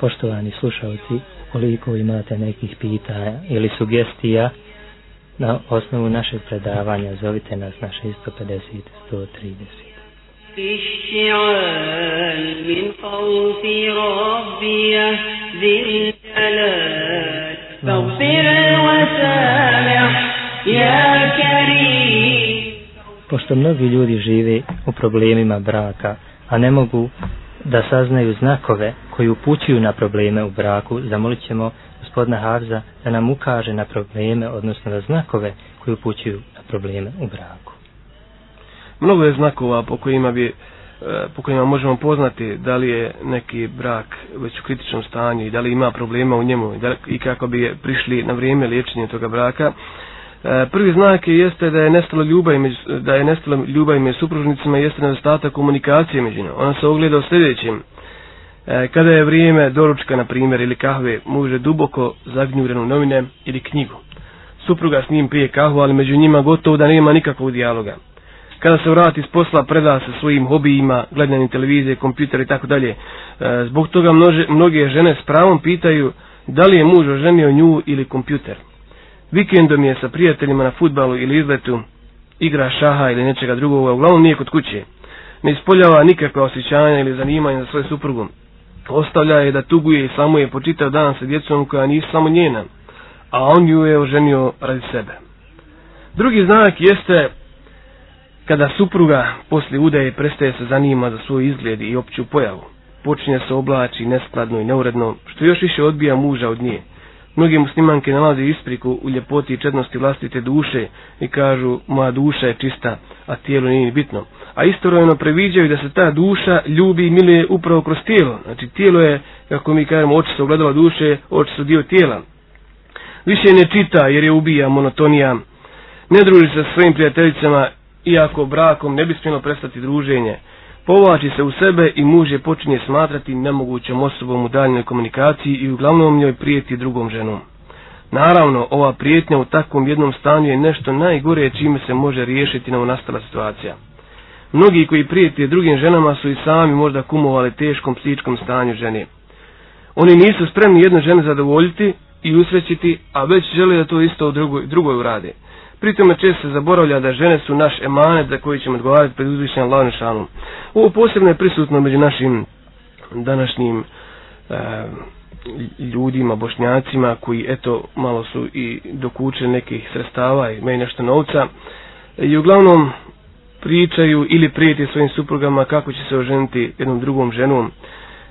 Poštovani slušalci, koliko imate nekih pitanja ili sugestija na osnovu našeg predavanja, zovite nas na 650 130. اشتعال من خوف ربي ذي الجلال فاغفر وسامح يا كريم Pošto mnogi ljudi žive u problemima braka, a ne mogu da saznaju znakove koji upućuju na probleme u braku, zamolit ćemo gospodina Havza da nam ukaže na probleme, odnosno na znakove koji upućuju na probleme u braku. Mnogo je znakova po kojima bi e, po kojima možemo poznati da li je neki brak već u kritičnom stanju i da li ima problema u njemu i, da, i kako bi prišli na vrijeme liječenja toga braka. E, prvi znak je jeste da je nestalo ljubav među, da je nestalo ljubav među supružnicima jeste nedostatak komunikacije među njima. Ona se ogleda u sljedećem. E, kada je vrijeme doručka, na primjer, ili kahve, muž je duboko zagnjuren u novine ili knjigu. Supruga s njim pije kahvu, ali među njima gotovo da nema nikakvog dijaloga. Kada se vrati s posla, preda se svojim hobijima, gledanjem televizije, kompjuter i tako dalje. E, zbog toga množe, mnoge žene s pravom pitaju da li je muž oženio nju ili kompjuter. Vikendom je sa prijateljima na futbalu ili izletu, igra šaha ili nečega drugoga, uglavnom nije kod kuće. Ne ispoljava nikakva osjećanja ili zanimanja za svoju suprugu. Ostavlja je da tuguje i samo je počitao dan sa djecom koja nisu samo njena, a on ju je oženio radi sebe. Drugi znak jeste kada supruga poslije udaje prestaje se zanima za svoj izgled i opću pojavu. Počinje se oblači neskladno i neuredno, što još više odbija muža od nje. Mnogi muslimanke nalaze ispriku u ljepoti i čednosti vlastite duše i kažu moja duša je čista, a tijelo nije bitno. A istorojno previđaju da se ta duša ljubi i miluje upravo kroz tijelo. Znači tijelo je, kako mi kažemo, oči su ogledala duše, oči su dio tijela. Više ne čita jer je ubija monotonija. Ne druži se sa svojim prijateljicama, iako brakom ne bi smjelo prestati druženje. Povlači se u sebe i muž je počinje smatrati nemogućom osobom u daljnoj komunikaciji i uglavnom njoj prijeti drugom ženom. Naravno, ova prijetnja u takvom jednom stanju je nešto najgore čime se može riješiti novonastala situacija. Mnogi koji prijete drugim ženama su i sami možda kumovali teškom psičkom stanju žene. Oni nisu spremni jednu ženu zadovoljiti i usrećiti, a već žele da to isto u drugoj, drugoj urade. Pritome često se zaboravlja da žene su naš emanet za koji ćemo odgovarati pred uzvišenjem Allahom šanom. Ovo posebno je prisutno među našim današnjim e, ljudima, bošnjacima, koji eto malo su i dokuče nekih sredstava i meni nešto novca. I uglavnom pričaju ili prijeti svojim suprugama kako će se oženiti jednom drugom ženom.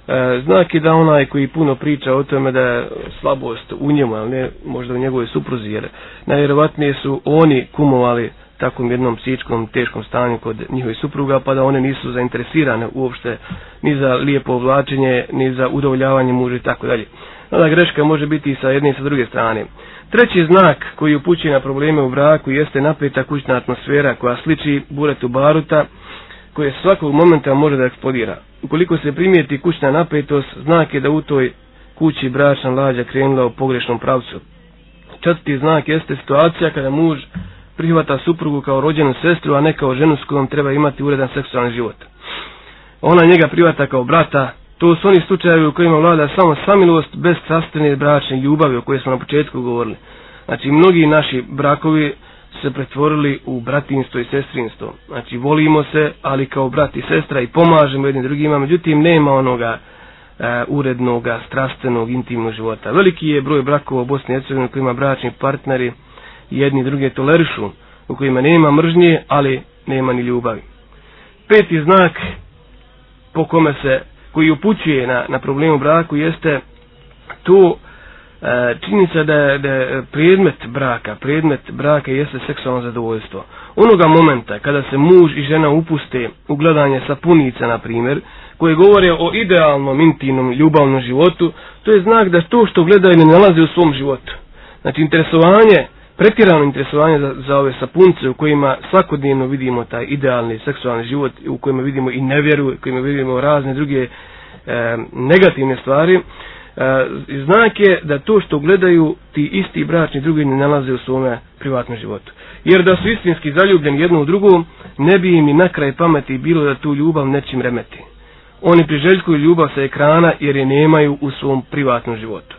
E, znak je da onaj koji puno priča o tome da je slabost u njemu, ali ne možda u njegovoj supruzi, jer najvjerovatnije su oni kumovali takvom jednom psičkom teškom stanju kod njihovih supruga, pa da one nisu zainteresirane uopšte ni za lijepo oblačenje, ni za udovoljavanje muža i tako dalje. Onda greška može biti i sa jedne i sa druge strane. Treći znak koji upućuje na probleme u braku jeste napeta kućna atmosfera koja sliči buretu baruta, koje svakog momenta može da eksplodira. Ukoliko se primijeti kućna napetost, znak je da u toj kući bračna lađa krenula u pogrešnom pravcu. Četvrti znak jeste situacija kada muž prihvata suprugu kao rođenu sestru, a ne kao ženu s kojom treba imati uredan seksualni život. Ona njega prihvata kao brata, to su oni slučajevi u kojima vlada samo samilost bez strastvene bračne ljubavi o kojoj smo na početku govorili. Znači, mnogi naši brakovi se pretvorili u bratinstvo i sestrinstvo. Znači, volimo se, ali kao brat i sestra i pomažemo jednim drugima, međutim, nema onoga e, urednoga, strastvenog, intimnog života. Veliki je broj brakova u Bosni i Hercegovini u kojima bračni partneri, jedni druge tolerišu. u kojima nema mržnje, ali nema ni ljubavi. Peti znak po kome se, koji upućuje na, na problemu braku jeste to e, činjenica da da predmet braka, predmet braka jeste seksualno zadovoljstvo. Onoga momenta kada se muž i žena upuste u gledanje sapunica, na primjer, koje govore o idealnom, intimnom, ljubavnom životu, to je znak da to što gledaju ne nalaze u svom životu. Znači, interesovanje, pretjerano interesovanje za, za ove sapunce u kojima svakodnevno vidimo taj idealni seksualni život, u kojima vidimo i nevjeru, u kojima vidimo razne druge e, negativne stvari, e, znak je da to što gledaju ti isti bračni drugi ne nalaze u svome privatnom životu. Jer da su istinski zaljubljeni jedno u drugo, ne bi im i na kraj pameti bilo da tu ljubav nečim remeti. Oni priželjkuju ljubav sa ekrana jer je nemaju u svom privatnom životu.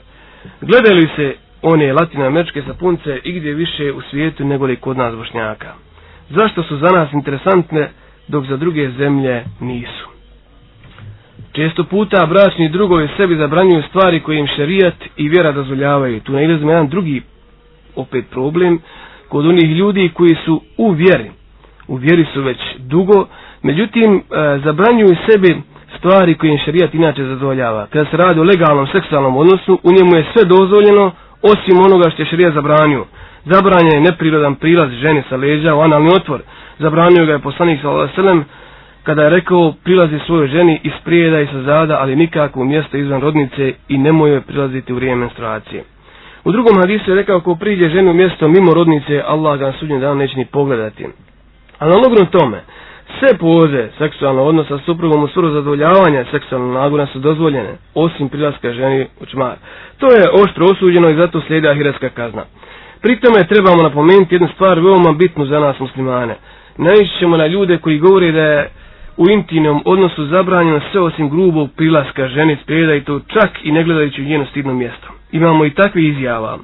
Gledaju se one latinoameričke sapunce igdje više u svijetu nego li kod nas bošnjaka? Zašto su za nas interesantne dok za druge zemlje nisu? Često puta bračni drugovi sebi zabranjuju stvari koje im šerijat i vjera dozvoljavaju. Tu ne ilazimo jedan drugi opet problem kod onih ljudi koji su u vjeri. U vjeri su već dugo, međutim e, zabranjuju sebi stvari koje im šerijat inače zadovoljava. Kada se radi o legalnom seksualnom odnosu, u njemu je sve dozvoljeno osim onoga što je šerijat zabranio. Zabranjen je neprirodan prilaz žene sa leđa u analni otvor. Zabranio ga je poslanik s.a.v. kada je rekao prilazi svojoj ženi iz prijeda i sa zada, ali nikako u mjesto izvan rodnice i nemoj joj prilaziti u vrijeme menstruacije. U drugom hadisu je rekao ko priđe ženu mjesto mimo rodnice, Allah ga na sudnjem danu neće ni pogledati. Analogno tome, sve poze seksualnog odnosa s suprugom u suru zadovoljavanja seksualnog nagona su dozvoljene, osim prilaska ženi u čmar. To je oštro osuđeno i zato slijedi ahiretska kazna. Pri tome trebamo napomenuti jednu stvar veoma bitnu za nas muslimane. Najviše ćemo na ljude koji govore da je u intimnom odnosu zabranjeno sve osim grubog prilaska ženi sprijeda i to čak i ne gledajući u njeno stidno mjesto. Imamo i takve izjava.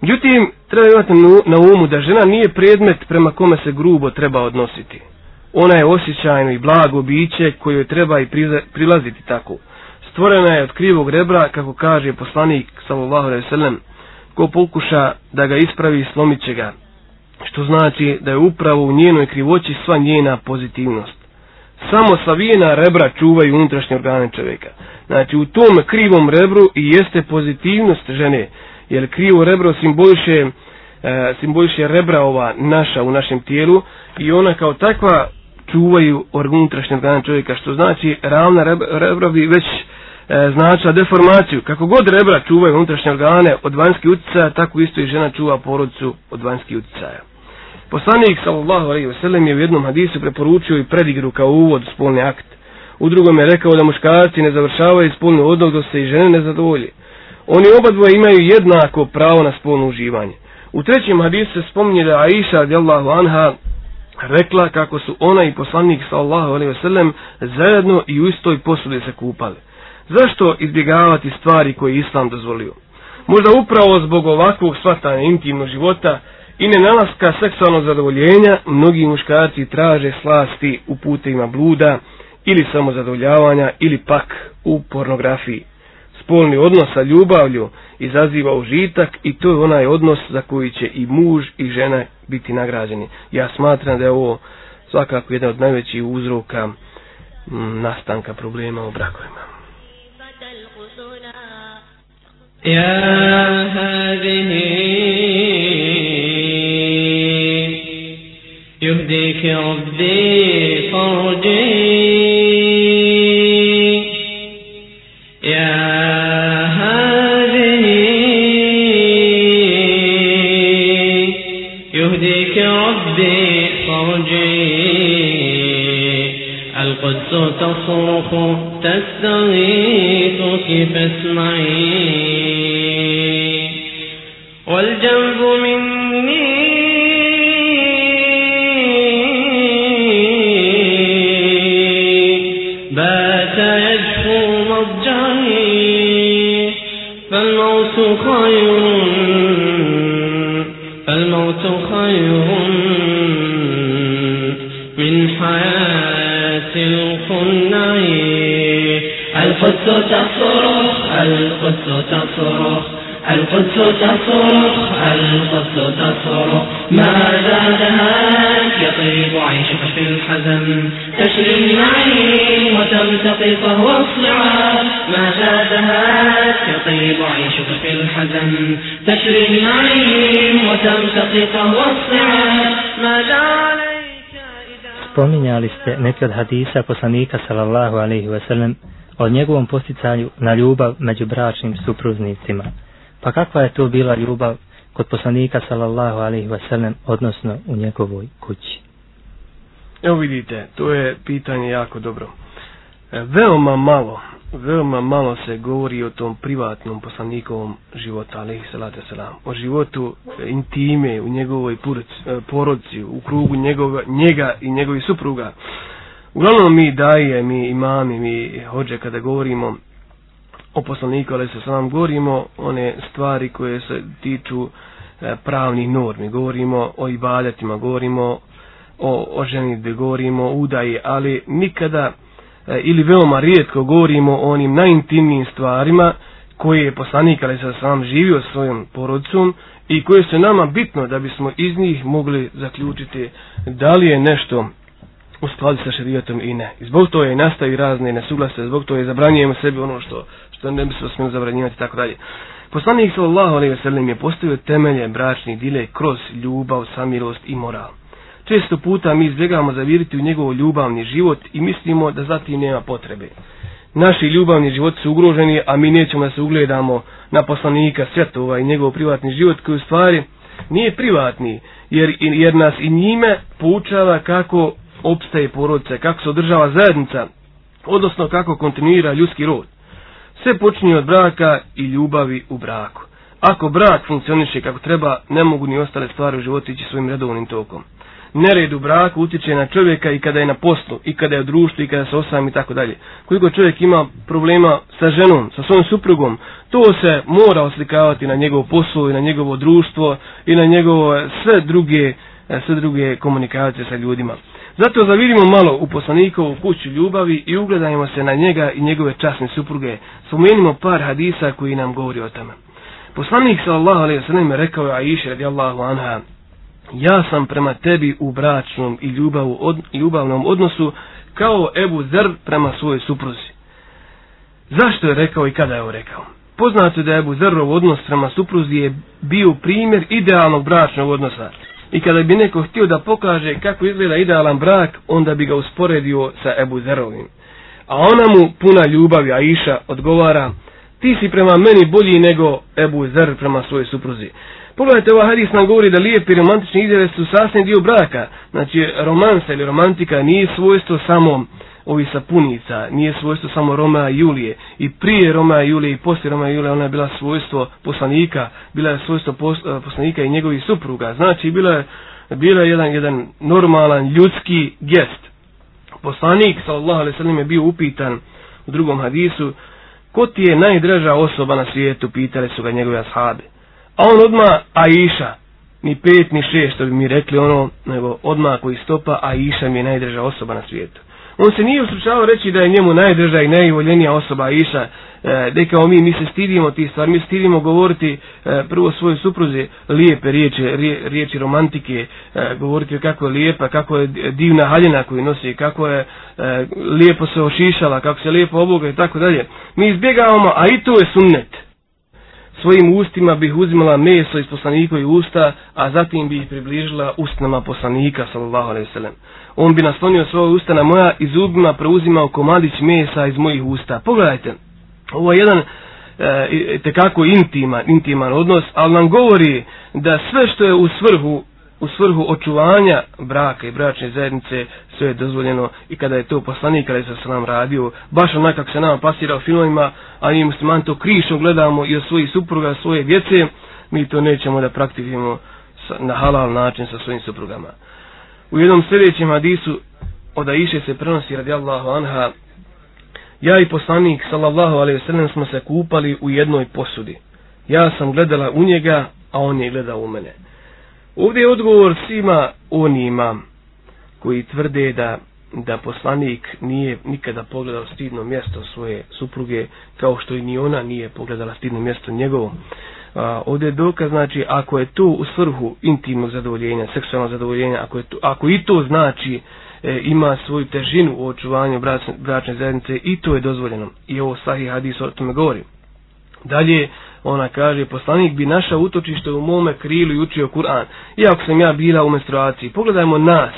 Međutim, treba imati na umu da žena nije predmet prema kome se grubo treba odnositi. Ona je osjećajno i blago biće koje treba i prilaziti tako. Stvorena je od krivog rebra, kako kaže poslanik sallallahu alejhi ve sellem, ko pokuša da ga ispravi slomit će ga. Što znači da je upravo u njenoj krivoći sva njena pozitivnost. Samo savijena rebra čuvaju unutrašnje organe čovjeka. Znači u tom krivom rebru i jeste pozitivnost žene, jer krivo rebro simboliše, e, simboliše rebra ova naša u našem tijelu i ona kao takva čuvaju unutrašnje organe čovjeka, što znači ravna rebra bi već e, značila deformaciju. Kako god rebra čuvaju unutrašnje organe od vanjskih utjecaja, tako isto i žena čuva porodicu od vanjskih utjecaja. Poslanik sallallahu alejhi ve sellem je u jednom hadisu preporučio i predigru kao uvod u spolni akt. U drugom je rekao da muškarci ne završavaju spolni odnos dok se i žene ne zadovolje. Oni oba dvoje imaju jednako pravo na spolno uživanje. U trećem hadisu se spominje da Aisha radijallahu anha rekla kako su ona i poslanik sallallahu alejhi ve sellem zajedno i u istoj posudi se kupali. Zašto izbjegavati stvari koje islam dozvolio? Možda upravo zbog ovakvog svatanja intimnog života i nenalaska seksualnog zadovoljenja, mnogi muškarci traže slasti u putevima bluda ili samozadovoljavanja ili pak u pornografiji Spolni odnos sa ljubavlju izaziva užitak i to je onaj odnos za koji će i muž i žena biti nagrađeni. Ja smatram da je ovo svakako jedan od najvećih uzroka nastanka problema u brakovima. يا هذه يهديك ربي فرجي يا فرجي القدس تصرخ تستغيثك فاسمعي والجنب مني. بات يجفو مضجعي فالموت خير فالموت خير. تلق النعيم القدس تصرخ القدس تصرخ القدس تصرخ القدس تصرخ ما زادهاك يطيب عيشك في الحزن؟ تشري النعيم وتمتقي فهو الصعاب ما زادهاك يطيب عيشك في الحزن؟ تشري النعيم وتمتقي فهو الصعاب ما زادهاك Spominjali ste neki od hadisa poslanika sallallahu alaihi wa sallam o njegovom posticanju na ljubav među bračnim supruznicima. Pa kakva je to bila ljubav kod poslanika sallallahu alaihi wa sallam, odnosno u njegovoj kući? Evo vidite, to je pitanje jako dobro. E, veoma malo, veoma malo se govori o tom privatnom poslanikovom životu, alaihi salatu selam, O životu e, intime u njegovoj e, porodci, u krugu njegova, njega i njegovih supruga. Uglavnom mi daje, mi imami, mi hođe kada govorimo o poslaniku, ali se sam govorimo one stvari koje se tiču e, pravnih normi. Govorimo o ibadatima, govorimo o, o ženi, govorimo o udaji, ali nikada E, ili veoma rijetko govorimo o onim najintimnijim stvarima koje je poslanik, ali sa sam živio svojom porodicom i koje su nama bitno da bismo iz njih mogli zaključiti da li je nešto u skladu sa šerijatom i ne. I zbog toga je nastavi razne nesuglase, zbog to je zabranjujemo sebi ono što, što ne bi se smjeli zabranjivati i tako dalje. Poslanik sallallahu alejhi ve sellem je postavio temelje bračnih dile kroz ljubav, samilost i moral. Često puta mi izbjegamo zaviriti u njegov ljubavni život i mislimo da zatim nema potrebe. Naši ljubavni život su ugroženi, a mi nećemo da se ugledamo na poslanika svjetova i njegov privatni život koji u stvari nije privatni, jer, jer nas i njime poučava kako opstaje porodica, kako se održava zajednica, odnosno kako kontinuira ljudski rod. Sve počinje od braka i ljubavi u braku. Ako brak funkcioniše kako treba, ne mogu ni ostale stvari u životu ići svojim redovnim tokom. Nered u braku utječe na čovjeka i kada je na poslu, i kada je u društvu, i kada se osam i tako dalje. Koliko čovjek ima problema sa ženom, sa svojom suprugom, to se mora oslikavati na njegov poslu i na njegovo društvo i na njegovo sve druge, sve druge komunikacije sa ljudima. Zato zavidimo malo u poslanikovu kuću ljubavi i ugledajmo se na njega i njegove časne supruge. Spomenimo par hadisa koji nam govori o tome. Poslanik sallallahu alejhi ve sellem rekao je Aisha radijallahu anha: Ja sam prema tebi u bračnom i ljubavu od, ljubavnom odnosu kao Ebu Zer prema svojoj supruzi. Zašto je rekao i kada je rekao? Poznato je da je Ebu Zerov odnos prema supruzi je bio primjer idealnog bračnog odnosa. I kada bi neko htio da pokaže kako izgleda idealan brak, onda bi ga usporedio sa Ebu Zerovim. A ona mu puna ljubavi, Aisha, odgovara, ti si prema meni bolji nego Ebu Zer prema svojoj supruzi. Pogledajte, ovaj hadis nam govori da lijepi romantični izjave su sasvim dio braka. Znači, romansa ili romantika nije svojstvo samo ovi sapunica, nije svojstvo samo Roma i Julije. I prije Roma i Julije i poslije Roma i Julije ona je bila svojstvo poslanika, bila je svojstvo pos, eh, poslanika i njegovih supruga. Znači, bila je, bila je jedan, jedan normalan ljudski gest. Poslanik, sallallahu alaihi sallam, je bio upitan u drugom hadisu, ko ti je najdraža osoba na svijetu, pitali su ga njegove ashabi. A on odma Aisha, ni pet ni šest, što bi mi rekli ono, nego odma koji stopa, Aisha mi je najdraža osoba na svijetu on se nije usručavao reći da je njemu najdrža i najvoljenija osoba Aisha, e, da kao mi, mi se stidimo ti stvari, mi se stidimo govoriti e, prvo svoje supruze lijepe riječi, rije, riječi romantike, e, govoriti kako je lijepa, kako je divna haljina koju nosi, kako je e, lijepo se ošišala, kako se lijepo oboga i tako dalje. Mi izbjegavamo, a i to je sunnet. Svojim ustima bih uzimala meso iz poslanikovih usta, a zatim bih približila ustnama poslanika, sallallahu alaihi sallam on bi naslonio svoje usta na moja i zubima preuzimao komadić mesa iz mojih usta. Pogledajte, ovo je jedan e, tekako intiman, intiman odnos, ali nam govori da sve što je u svrhu u svrhu očuvanja braka i bračne zajednice sve je dozvoljeno i kada je to poslanik kada je se nam radio baš onaj kako se nama pasira u filmovima a mi musliman to krišno gledamo i od svojih supruga, svoje djece mi to nećemo da praktikujemo na halal način sa svojim suprugama U jednom sljedećem hadisu od Aisha se prenosi radijallahu anha Ja i poslanik sallallahu alaihi sallam smo se kupali u jednoj posudi. Ja sam gledala u njega, a on je gledao u mene. Ovdje je odgovor svima onima koji tvrde da, da poslanik nije nikada pogledao stidno mjesto svoje supruge, kao što i ni ona nije pogledala stidno mjesto njegovo. A, ovdje je dokaz, znači, ako je to u svrhu intimnog zadovoljenja, seksualnog zadovoljenja, ako, je to, ako i to znači e, ima svoju težinu u očuvanju bračne, bračne zajednice i to je dozvoljeno. I ovo sahih hadis o tome govori. Dalje, ona kaže, poslanik bi naša utočište u mome krilu i učio Kur'an. Iako sam ja bila u menstruaciji, pogledajmo nas,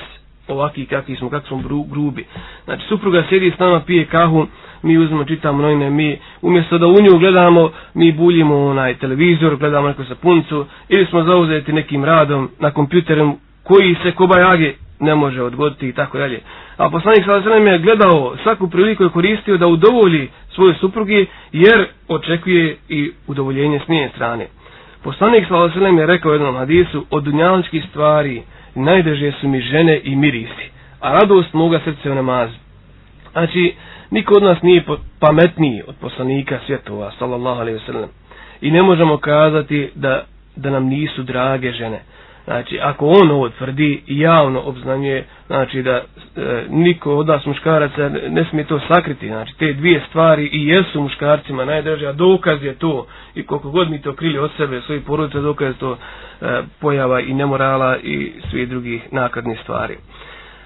ovaki kakvi smo, kakvi smo grubi. Znači, supruga sjedi s nama, pije kahu, mi uzmemo, čitamo novine, mi umjesto da u nju gledamo, mi buljimo onaj televizor, gledamo neku sapuncu, ili smo zauzeti nekim radom na kompjuteru, koji se kobajage ne može odgoditi i tako dalje. A poslanik sada se je gledao svaku priliku je koristio da udovolji svoje suprugi jer očekuje i udovoljenje s njene strane. Poslanik sada se je rekao jednom hadisu od dunjaličkih stvari najdeže su mi žene i mirisi, a radost moga srce u namazu. Znači, niko od nas nije pametniji od poslanika svjetova, sallallahu alaihi wasallam. I ne možemo kazati da, da nam nisu drage žene. Znači, ako on ovo tvrdi i javno obznanje, znači da e, niko od nas muškaraca ne smije to sakriti. Znači, te dvije stvari i jesu muškarcima najdraže, a dokaz je to. I koliko god mi to krili od sebe, svoji porodice, dokaz je to e, pojava i nemorala i svi drugih nakladnih stvari.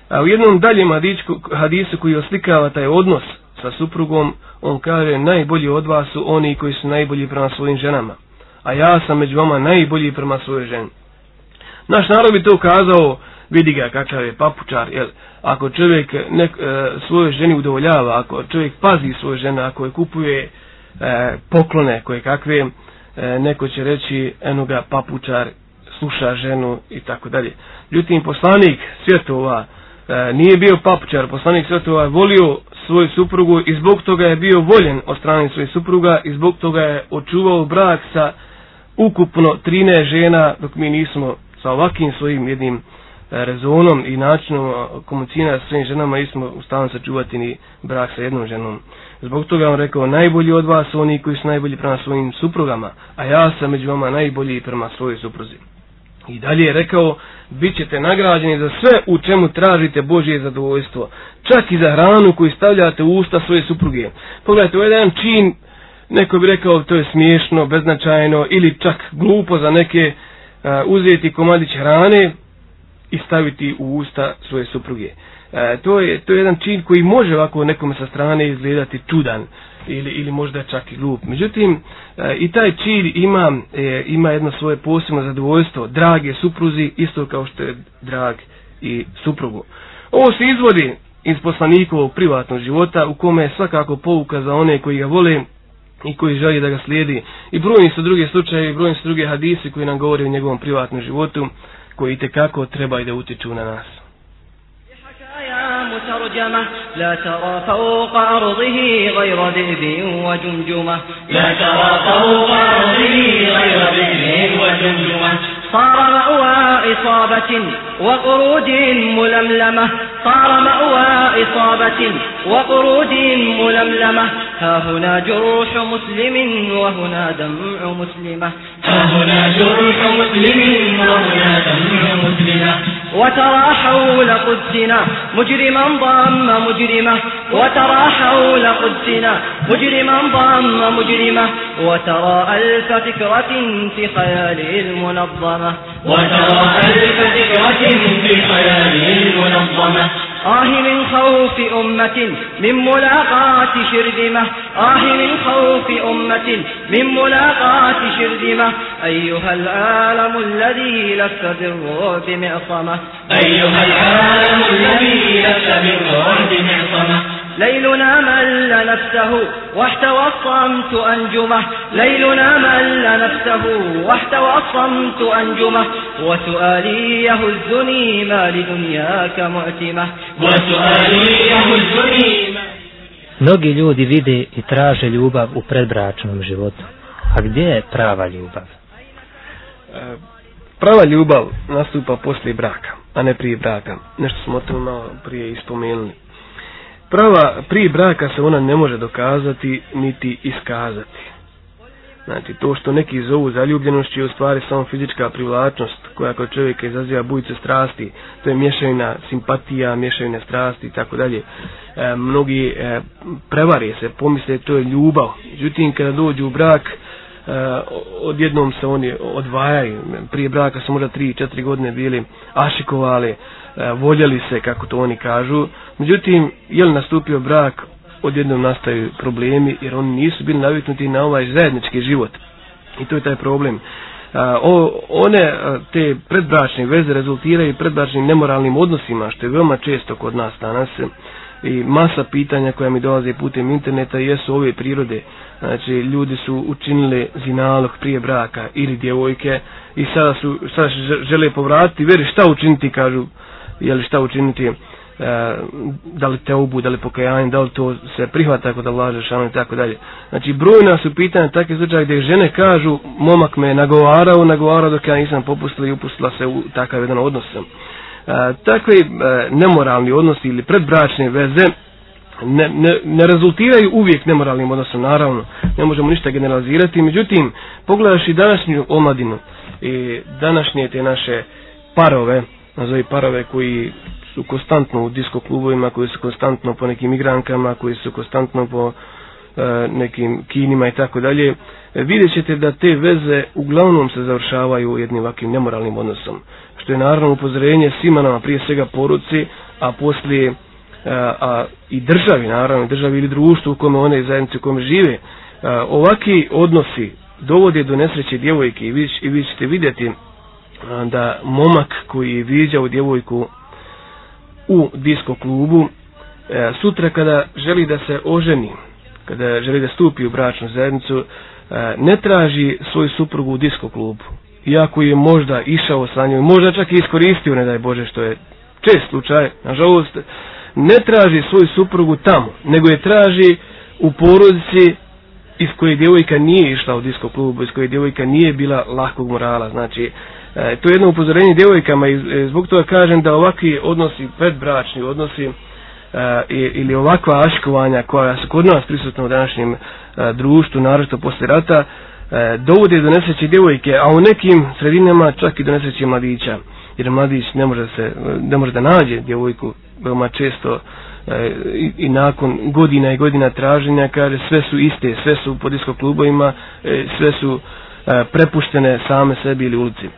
A u jednom daljem hadičku, hadisu koji oslikava taj odnos sa suprugom, on kaže, najbolji od vas su oni koji su najbolji prema svojim ženama. A ja sam među vama najbolji prema svojoj ženi. Naš narod bi to kazao, vidi ga kakav je papučar, jel, ako čovjek nek, e, svoje ženi udovoljava, ako čovjek pazi svoje žene, ako je kupuje e, poklone koje kakve, e, neko će reći, eno ga papučar, sluša ženu i tako dalje. Ljutim poslanik svjetova e, nije bio papučar, poslanik svjetova je volio svoju suprugu i zbog toga je bio voljen od strane svoje supruga i zbog toga je očuvao brak sa ukupno 13 žena dok mi nismo sa ovakvim svojim jednim e, rezonom i načinom komunicina sa svojim ženama i smo ustavno sačuvati ni brak sa jednom ženom. Zbog toga on rekao, najbolji od vas su oni koji su najbolji prema svojim suprugama, a ja sam među vama najbolji prema svojoj supruzi. I dalje je rekao, bit ćete nagrađeni za sve u čemu tražite Božje zadovoljstvo, čak i za hranu koju stavljate u usta svoje supruge. Pogledajte, ovo je jedan čin, neko bi rekao, to je smiješno, beznačajno ili čak glupo za neke, E, uzeti komadić hrane i staviti u usta svoje supruge. E, to, je, to je jedan čin koji može ovako nekome sa strane izgledati čudan ili, ili možda čak i glup. Međutim, e, i taj čin ima, e, ima jedno svoje posebno zadovoljstvo, drage supruzi, isto kao što je drag i suprugu. Ovo se izvodi iz poslanikovog privatnog života u kome je svakako pouka za one koji ga vole i koji želi da ga slijedi. I brojni su druge slučaje i brojni su druge hadisi koji nam govori o njegovom privatnom životu koji te kako treba i da utiču na nas. مترجمة لا ترى فوق أرضه غير ذئب وجمجمة لا ترى فوق أرضه غير ذئب وجمجمة صار مأوى إصابة وقرود ململمة صار مأوى إصابة وقرود ململمة. ها هنا جروح مسلم وهنا دمع مسلمة. ها هنا جروح مسلم وهنا دمع مسلمة. وترى حول قدسنا مجرما ضم مجرمة وترى حول قدسنا مجرما ضم مجرمة وترى ألف فكرة في خياله المنظمة. وترى ألف فكرة في خياله المنظمة. آه من خوف أمة من ملاقاة شرذمة آه من خوف أمة من ملاقاة شرذمة أيها العالم الذي لست بالرعب معصمة. أيها العالم الذي لست بالرعب معصمة. ليلنا مل نفسه واحتوى الصمت أنجمه ليلنا مل نفسه واحتوى الصمت أنجمه وسؤالي يهزني ما لدنياك معتمة وسؤالي يهزني Mnogi ljudi vide i traže ljubav u predbračnom životu. A gdje je prava ljubav? Prava ljubav nastupa poslije braka, a ne prije braka. Nešto smo to malo prije ispomenuli prava pri braka se ona ne može dokazati niti iskazati. Znači, to što neki zovu zaljubljenošću je u stvari samo fizička privlačnost koja kod čovjeka izaziva bujice strasti. To je mješavina simpatija, mješavina strasti i tako dalje. E, mnogi e, prevarije se, pomisle to je ljubav. Međutim, kada dođu u brak, e, odjednom se oni odvajaju. Prije braka su možda 3-4 godine bili ašikovali, E, voljeli se, kako to oni kažu. Međutim, je li nastupio brak, odjednom nastaju problemi, jer oni nisu bili naviknuti na ovaj zajednički život. I to je taj problem. E, o, one e, te predbračne veze rezultiraju predbračnim nemoralnim odnosima, što je veoma često kod nas danas. I masa pitanja koja mi dolaze putem interneta jesu ove prirode. Znači, ljudi su učinili zinalog prije braka ili djevojke i sada su sada žele povratiti, veri šta učiniti, kažu, jeli šta učiniti, e, da li te ubu, da li pokajanje, da li to se prihvata kod Allah Žešanu i tako dalje. Znači, brojna su pitanja takve slučaje gdje žene kažu, momak me nagovarao, nagovarao dok ja nisam popustila i upustila se u takav jedan odnos. E, takve e, nemoralni odnosi ili predbračne veze ne, ne, ne rezultiraju uvijek nemoralnim odnosom, naravno, ne možemo ništa generalizirati, međutim, pogledaš i današnju omladinu i današnje te naše parove, nazovi parove koji su konstantno u disko klubovima, koji su konstantno po nekim igrankama, koji su konstantno po e, nekim kinima i tako dalje, e, vidjet ćete da te veze uglavnom se završavaju jednim ovakvim nemoralnim odnosom. Što je naravno upozorenje svima nama, prije svega poruci, a poslije a, e, a, i državi, naravno, državi ili društvu u kome one zajednice u kome žive. A, e, ovaki odnosi dovode do nesreće djevojke i vi, i vi ćete vidjeti da momak koji je viđao djevojku u disko klubu e, sutra kada želi da se oženi kada želi da stupi u bračnu zajednicu e, ne traži svoju suprugu u disko klubu. Iako je možda išao sa njom možda čak i iskoristio ne daj Bože što je čest slučaj nažalost ne traži svoju suprugu tamo nego je traži u porodici iz koje djevojka nije išla u disko klubu iz koje djevojka nije bila lahkog morala. Znači E, to je jedno upozorenje djevojkama i e, zbog toga kažem da ovakvi odnosi, predbračni odnosi e, ili ovakva aškovanja koja su kod nas prisutna u današnjem e, društvu, naročito posle rata, e, dovode do nesreće djevojke, a u nekim sredinama čak i do nesreće mladića. Jer mladić ne može, se, ne može da nađe djevojku veoma često e, i, i nakon godina i godina traženja kaže sve su iste, sve su po disko klubovima, e, sve su e, prepuštene same sebi ili ulici.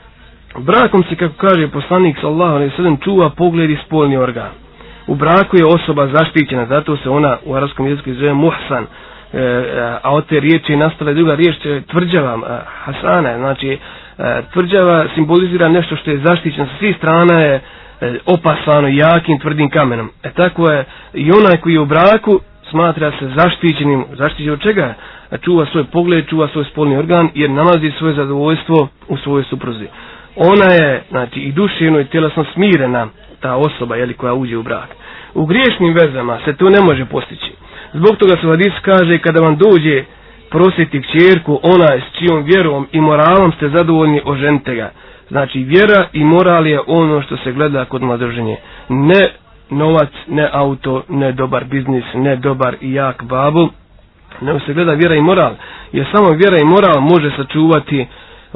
Brakom se, kako kaže poslanik sallahu alaihi sallam, čuva pogled i spolni organ. U braku je osoba zaštićena, zato se ona u arabskom jeziku zove muhsan, e, e a od te riječi je nastala druga riječ, tvrđava, e, hasana, znači e, tvrđava simbolizira nešto što je zaštićeno sa svih strana je e, opasano jakim tvrdim kamenom. E tako je i onaj koji je u braku smatra se zaštićenim, zaštićen od čega? E, čuva svoj pogled, čuva svoj spolni organ jer nalazi svoje zadovoljstvo u svojoj supruzi ona je, znači, i duševno i tjelesno smirena ta osoba, jeli, koja uđe u brak. U griješnim vezama se to ne može postići. Zbog toga se Hadis kaže, kada vam dođe prosjeti kćerku, ona je s čijom vjerom i moralom ste zadovoljni, oženite ga. Znači, vjera i moral je ono što se gleda kod mladoženje. Ne novac, ne auto, ne dobar biznis, ne dobar i jak babu, nego se gleda vjera i moral. Jer samo vjera i moral može sačuvati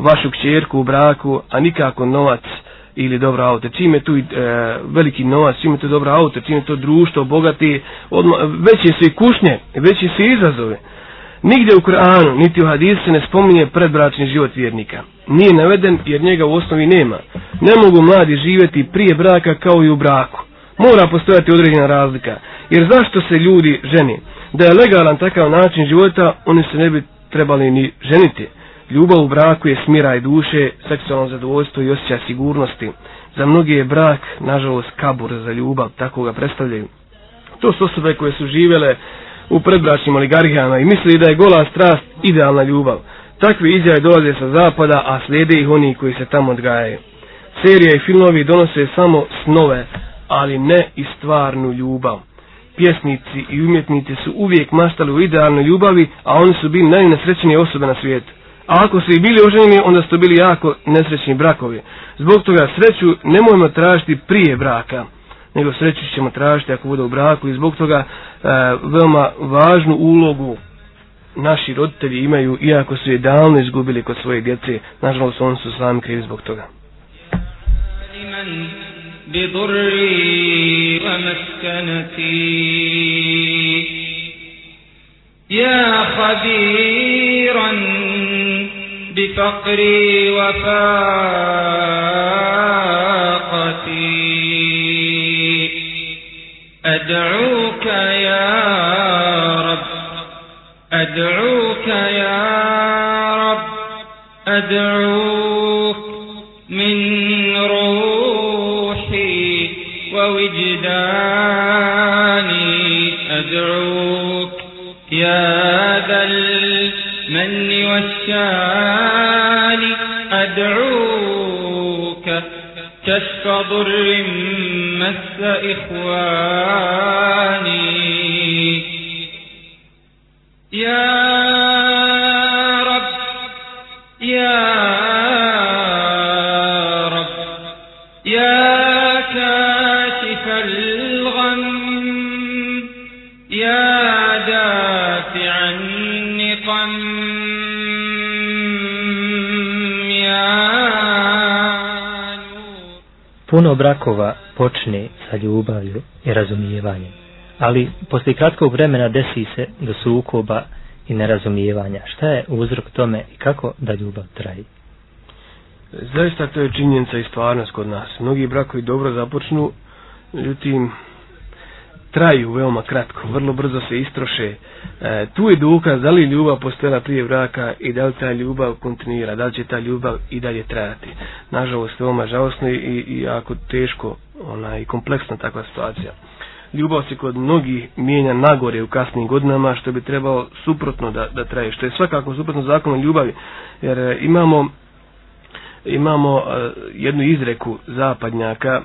vašu kćerku u braku, a nikako novac ili dobro auto. Čim je tu e, veliki novac, čim je tu dobro auto, čim je to društvo, bogati, odma, veće su i kušnje, veće su i izazove. Nigdje u Koranu, niti u hadisu se ne spominje predbračni život vjernika. Nije naveden jer njega u osnovi nema. Ne mogu mladi živjeti prije braka kao i u braku. Mora postojati određena razlika. Jer zašto se ljudi ženi? Da je legalan takav način života, oni se ne bi trebali ni ženiti. Ljubav u braku je smiraj duše, seksualno zadovoljstvo i osjećaj sigurnosti. Za mnogi je brak, nažalost, kabur za ljubav, tako ga predstavljaju. To su osobe koje su živele u predbračnim oligarhijama i misli da je gola strast idealna ljubav. Takve izjave dolaze sa zapada, a slijede ih oni koji se tamo odgajaju. Serije i filmovi donose samo snove, ali ne i stvarnu ljubav. Pjesnici i umjetnici su uvijek maštali u idealnoj ljubavi, a oni su bili najnesrećenije osobe na svijetu. A ako su i bili oženjeni, onda su bili jako nesrećni brakovi. Zbog toga sreću nemojmo tražiti prije braka, nego sreću ćemo tražiti ako bude u braku. I zbog toga e, veoma važnu ulogu naši roditelji imaju, iako su je davno izgubili kod svoje djece, nažalost oni su sami krivi zbog toga. بضري ومسكنتي يا خبيرا بفقري وفاقتي. أدعوك يا رب أدعوك يا رب أدعوك المن والشان أدعوك كشف ضر مس إخواني. يا رب يا رب Puno brakova počne sa ljubavlju i razumijevanjem, ali poslije kratkog vremena desi se do sukoba i nerazumijevanja. Šta je uzrok tome i kako da ljubav traji? Zaista to je činjenica i stvarnost kod nas. Mnogi brakovi dobro započnu, međutim, traju veoma kratko, vrlo brzo se istroše. E, tu je dokaz da li ljubav postojala prije braka i da li ta ljubav kontinuira, da li će ta ljubav i dalje trajati. Nažalost, veoma žalostno i, i jako teško ona, i kompleksna takva situacija. Ljubav se kod mnogih mijenja nagore u kasnim godinama, što bi trebalo suprotno da, da traje, što je svakako suprotno zakonom ljubavi, jer e, imamo imamo e, jednu izreku zapadnjaka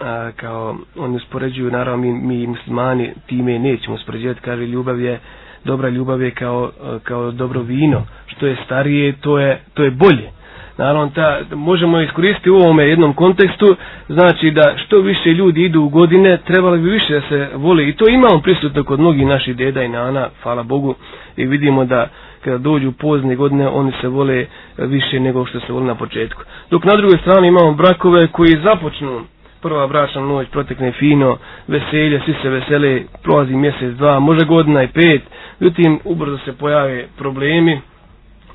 a, kao oni uspoređuju naravno mi, mi muslimani time nećemo uspoređivati kaže ljubav je dobra ljubav je kao, kao dobro vino. Što je starije to je, to je bolje. Naravno ta, možemo iskoristiti u ovome jednom kontekstu znači da što više ljudi idu u godine trebali bi više da se vole. I to imamo prisutno kod mnogih naših deda i nana hvala Bogu. I vidimo da kada dođu pozne godine oni se vole više nego što se vole na početku. Dok na drugoj strani imamo brakove koji započnu prva bračna noć protekne fino, veselje, svi se vesele, prolazi mjesec, dva, može godina i pet, međutim ubrzo se pojave problemi,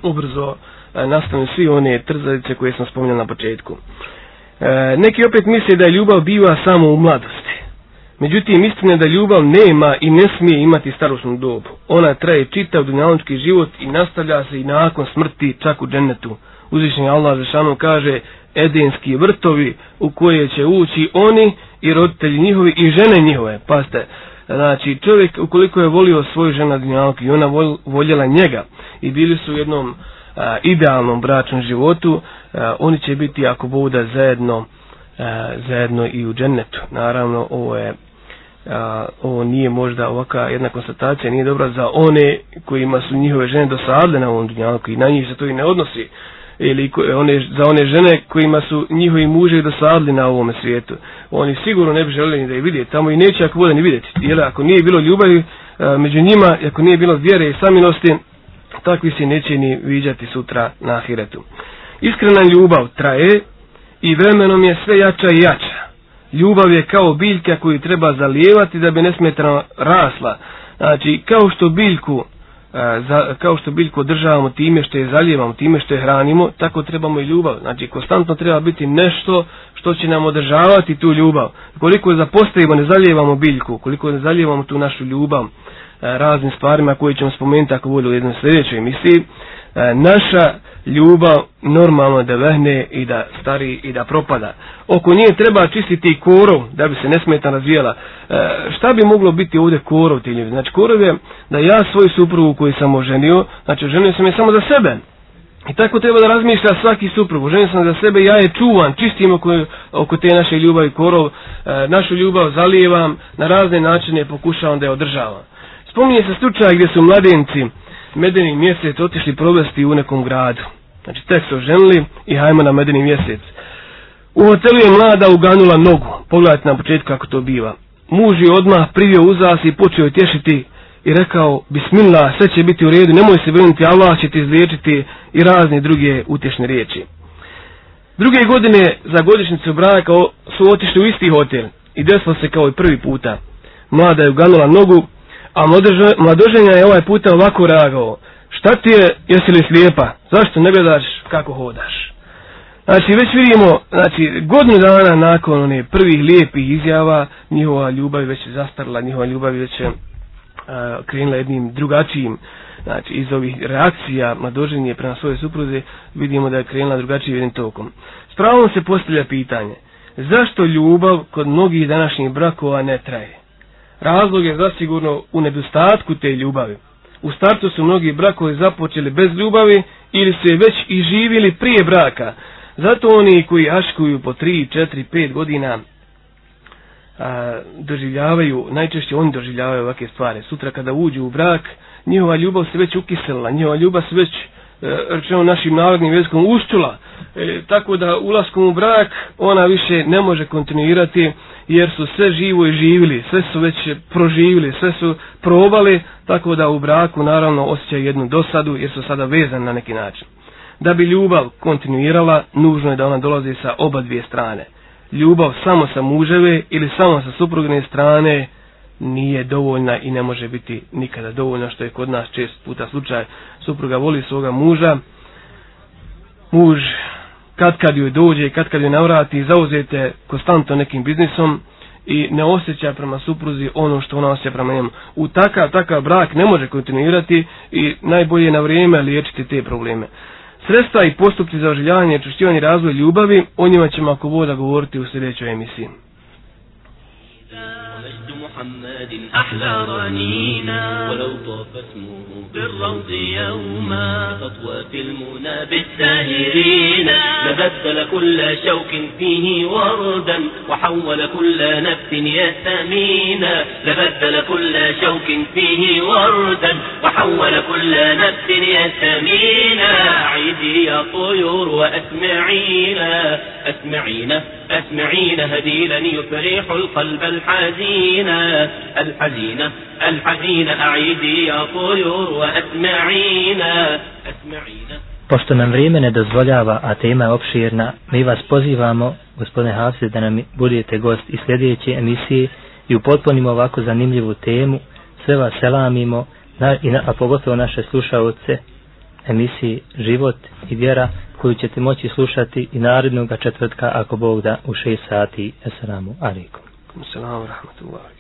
ubrzo e, nastanu svi one trzalice koje sam spominjal na početku. E, neki opet misle da je ljubav biva samo u mladosti. Međutim, istina je da ljubav nema i ne smije imati starosnu dobu. Ona traje čitav dunjalički život i nastavlja se i nakon smrti čak u džennetu. Uzvišenje Allah Žešanu kaže, edenski vrtovi u koje će ući oni i roditelji njihovi i žene njihove. Pazite, znači čovjek ukoliko je volio svoju ženu Dunjalku i ona voljela njega i bili su u jednom a, idealnom bračnom životu, a, oni će biti ako bude zajedno a, zajedno i u džennetu. Naravno, ovo je a, ovo nije možda ovaka jedna konstatacija, nije dobra za one kojima su njihove žene dosadle na ovom dunjalku i na njih se to i ne odnosi ili one, za one žene kojima su njihovi muže dosadli na ovom svijetu. Oni sigurno ne bi željeli da je vidjeti. Tamo i neće ako bude ni vidjeti. Jer ako nije bilo ljubavi e, među njima, ako nije bilo vjere i samilosti, takvi se neće ni viđati sutra na ahiretu. Iskrena ljubav traje i vremenom je sve jača i jača. Ljubav je kao biljka koju treba zalijevati da bi nesmetano rasla. Znači, kao što biljku E, za, kao što biljku održavamo time što je zalijevamo, time što je hranimo, tako trebamo i ljubav. Znači, konstantno treba biti nešto što će nam održavati tu ljubav. Koliko zapostavimo, ne zalijevamo biljku, koliko ne zalijevamo tu našu ljubav e, raznim stvarima koje ćemo spomenuti ako volju u jednoj sljedećoj emisiji, e, naša ljubav normalno da vehne i da stari i da propada. Oko nje treba čistiti korov da bi se nesmetano razvijela. E, šta bi moglo biti ovdje korov ti ljubi? Znači korov je da ja svoju suprugu koju sam oženio, znači oženio sam je samo za sebe. I tako treba da razmišlja svaki suprug. Oženio sam za sebe, ja je čuvam, čistim oko, oko te naše ljubavi korov. E, našu ljubav zalijevam, na razne načine pokušavam da je održavam. Spominje se slučaj gdje su mladenci medeni mjesec otišli provesti u nekom gradu. Znači, tek se oženili i hajmo na medeni mjesec. U hotelu je mlada uganula nogu. Pogledajte na početku kako to biva. Muž je odmah privio uzas i počeo je tješiti i rekao, bismillah, sve će biti u redu, nemoj se brinuti, Allah će ti izliječiti i razne druge utješne riječi. Druge godine za godišnicu braka su otišli u isti hotel i desilo se kao i prvi puta. Mlada je uganula nogu, a mladoženja je ovaj puta ovako reagovao. šta ti je, jesi li slijepa, zašto ne gledaš kako hodaš? Znači, već vidimo, znači, godinu dana nakon one prvih lijepih izjava, njihova ljubav već je zastarla, njihova ljubav već je uh, krenula jednim drugačijim, znači, iz ovih reakcija mladoženje prema svoje supruze, vidimo da je krenula drugačijim jednim tokom. S pravom se postavlja pitanje, zašto ljubav kod mnogih današnjih brakova ne traje? Razlog je zasigurno u nedostatku te ljubavi. U startu su mnogi brakovi započeli bez ljubavi ili se već i živili prije braka. Zato oni koji aškuju po 3, 4, 5 godina a, doživljavaju, najčešće oni doživljavaju ovakve stvari. Sutra kada uđu u brak, njihova ljubav se već ukiselila, njihova ljubav se već, e, rečeno našim narodnim jezikom, uščula. E, tako da ulaskom u brak ona više ne može kontinuirati jer su sve živo i živili, sve su već proživili, sve su probali, tako da u braku naravno osjećaju jednu dosadu jer su sada vezani na neki način. Da bi ljubav kontinuirala, nužno je da ona dolazi sa oba dvije strane. Ljubav samo sa muževe ili samo sa suprugne strane nije dovoljna i ne može biti nikada dovoljna, što je kod nas čest puta slučaj. Supruga voli svoga muža, muž kad kad joj dođe, kad kad joj navrati zauzete konstantno nekim biznisom i ne osjeća prema supruzi ono što ona osjeća prema njemu. U takav, takav brak ne može kontinuirati i najbolje je na vrijeme liječiti te probleme. Sredstva i postupci za oživljavanje i čušćivanje razvoja ljubavi, o njima ćemo ako voda govoriti u sljedećoj emisiji. محمد أحلى رنينا ولو طاف اسمه بالروض يوما. تطوى في المنى بالساهرين. لبدل كل شوك فيه وردا وحول كل نفس يسمينا لبدل كل شوك فيه وردا وحول كل نفس يسمينا عيدي يا طيور وأسمعينا أسمعينا. أسمعينا هديلا يفرح القلب الحزينا الحزينة الحزينة أعيدي يا طيور وأسمعينا أسمعينا Pošto nam vrijeme ne dozvoljava, a tema je opširna, mi vas pozivamo, gospodine Hafse, da nam budete gost i sljedeće emisije i upotpunimo ovako zanimljivu temu. Sve vas selamimo, na, i na, a pogotovo naše slušalce emisiji Život i vjera koju ćete moći slušati i narednog četvrtka ako Bog da u 6 sati. Assalamu alaikum. Assalamu rahmatullahi.